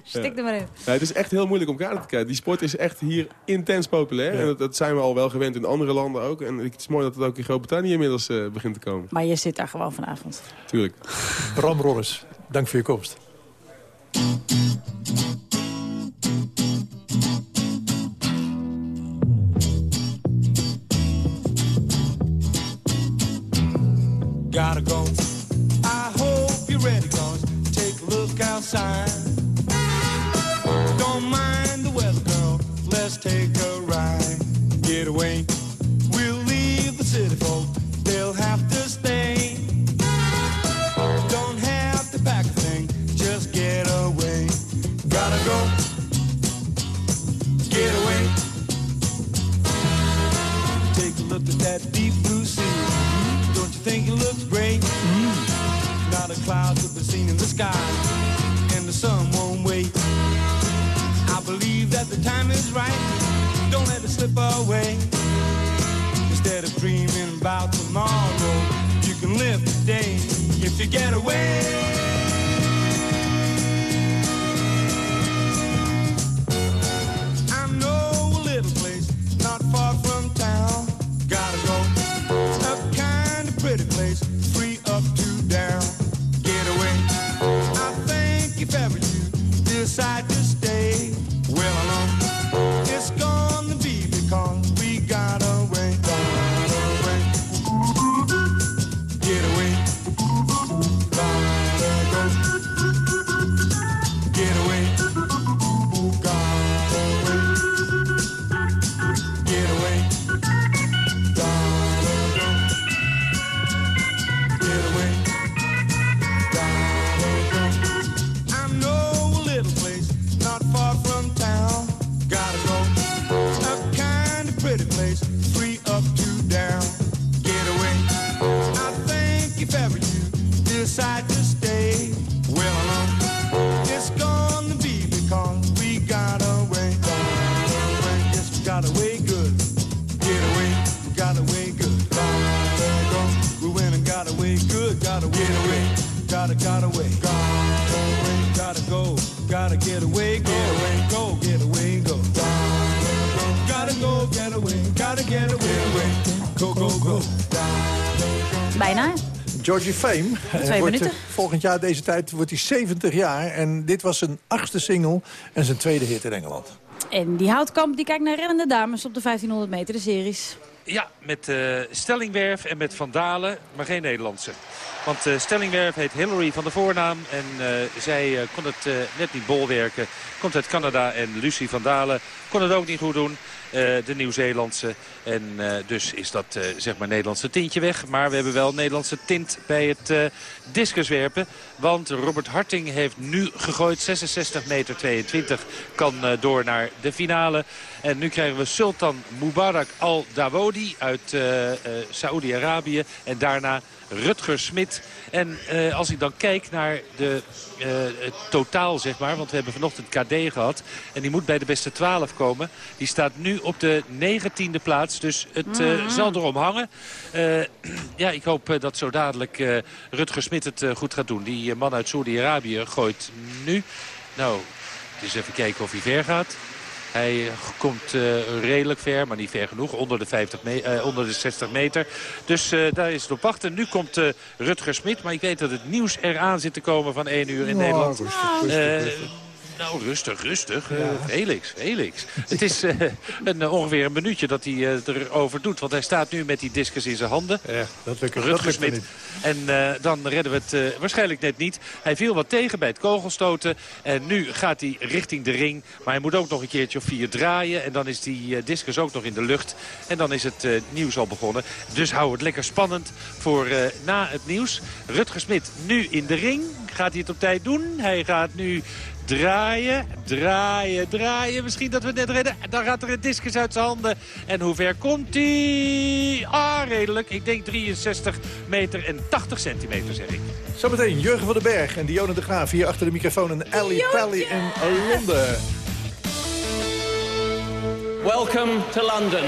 S2: Stik er maar in.
S12: Ja, het is echt heel moeilijk om kaarten te krijgen. Die sport is echt hier intens populair. En dat, dat zijn we al wel gewend in andere landen ook. En het is mooi dat het ook in Groot-Brittannië inmiddels eh, begint te komen.
S2: Maar je zit daar gewoon vanavond.
S12: Tuurlijk.
S3: Bram Ronnes, dank voor je komst.
S20: Gotta go. Look go, go, go.
S2: Bijna.
S3: Georgie Fame.
S2: Twee
S3: eh, wordt,
S2: minuten.
S3: eh, volgend jaar deze tijd wordt hij 70 jaar. En dit was zijn achtste single en zijn tweede hit in Engeland.
S2: En die houtkamp die kijkt naar rennende dames op de 1500 meter, de series.
S8: Ja, met eh, Stellingwerf en met Van Dalen, maar geen Nederlandse. Want eh, Stellingwerf heet Hillary van de voornaam. En eh, zij kon het eh, net niet bolwerken. Komt uit Canada. En Lucie van Dalen kon het ook niet goed doen. Eh, de Nieuw-Zeelandse. En eh, dus is dat eh, zeg maar Nederlandse tintje weg. Maar we hebben wel Nederlandse tint bij het discuswerpen. Want Robert Harting heeft nu gegooid. 66 meter 22 kan door naar de finale. En nu krijgen we Sultan Mubarak al-Dawodi uit eh eh Saoedi-Arabië. En daarna Rutger Smit. En eh, als ik dan kijk naar de, het totaal, zeg maar. Want we hebben vanochtend KD gehad. En die moet bij de beste 12 komen. Die staat nu op de 19e plaats. Dus het eh,
S2: Mhm.
S8: zal erom hangen. Ja, ik hoop dat zo dadelijk Rutger Smit het goed gaat doen. Die man uit Saudi-Arabië gooit nu. Nou, eens even kijken of hij ver gaat. Hij komt eh, redelijk ver, maar niet ver genoeg. Onder de, 50 me- eh, onder de 60 meter. Dus eh, daar is het op wachten. Nu komt Rutger Smit. Maar ik weet dat het nieuws eraan zit te komen van 1 uur in
S3: Ja,
S8: Nederland.
S3: rustig, rustig, rustig.
S8: Nou, rustig, rustig. Eh, Felix, Felix. Het is eh, een, eh, ongeveer een minuutje dat hij erover doet. Want hij staat nu met die discus in zijn handen.
S3: Ja, dat lukt, dat lukt.
S8: En dan redden we het waarschijnlijk net niet. Hij viel wat tegen bij het kogelstoten. En nu gaat hij richting de ring. Maar hij moet ook nog een keertje of vier draaien. En dan is die discus ook nog in de lucht. En dan is het nieuws al begonnen. Dus hou het lekker spannend voor na het nieuws. Rutger Smit nu in de ring. Gaat hij het op tijd doen? Hij gaat nu draaien, draaien, draaien. Misschien dat we het net redden. Dan gaat er een discus uit zijn handen. En hoe ver komt hij? Ah, redelijk. Ik denk 63 meter en 80 centimeter, zeg ik.
S3: Zometeen Jurgen van den Berg en Dionne de Graaf hier achter de microfoon in Alley Pally in Londen.
S21: Welcome to London.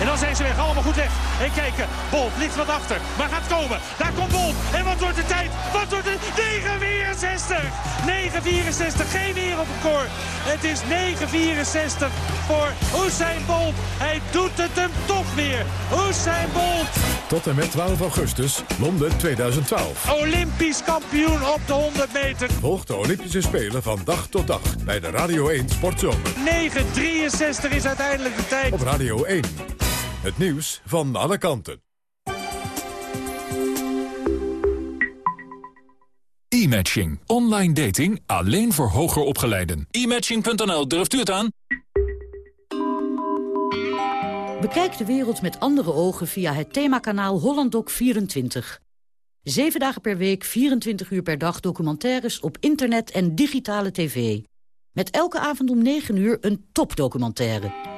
S8: En dan zijn ze weg, allemaal goed weg. En kijken, Bolt ligt wat achter, maar gaat komen. Daar komt Bolt. En wat wordt de tijd? Wat wordt het? 9.64! 9.64, geen wereldrecord. Het is 9.64 voor Usain Bolt. Hij doet het hem toch weer. Usain Bolt,
S1: Tot en met 12 augustus, Londen 2012.
S8: Olympisch kampioen op de 100 meter.
S1: Volg de Olympische Spelen van dag tot dag bij de Radio 1 Sportzomer.
S8: 9.63 is uiteindelijk de tijd.
S1: Op Radio 1. Het nieuws van alle kanten.
S22: E-matching. Online dating alleen voor hoger opgeleiden. E-matching.nl, durft u het aan?
S23: Bekijk de wereld met andere ogen via het themakanaal HollandDoc24. Zeven dagen per week, 24 uur per dag documentaires op internet en digitale tv. Met elke avond om 9 uur een topdocumentaire.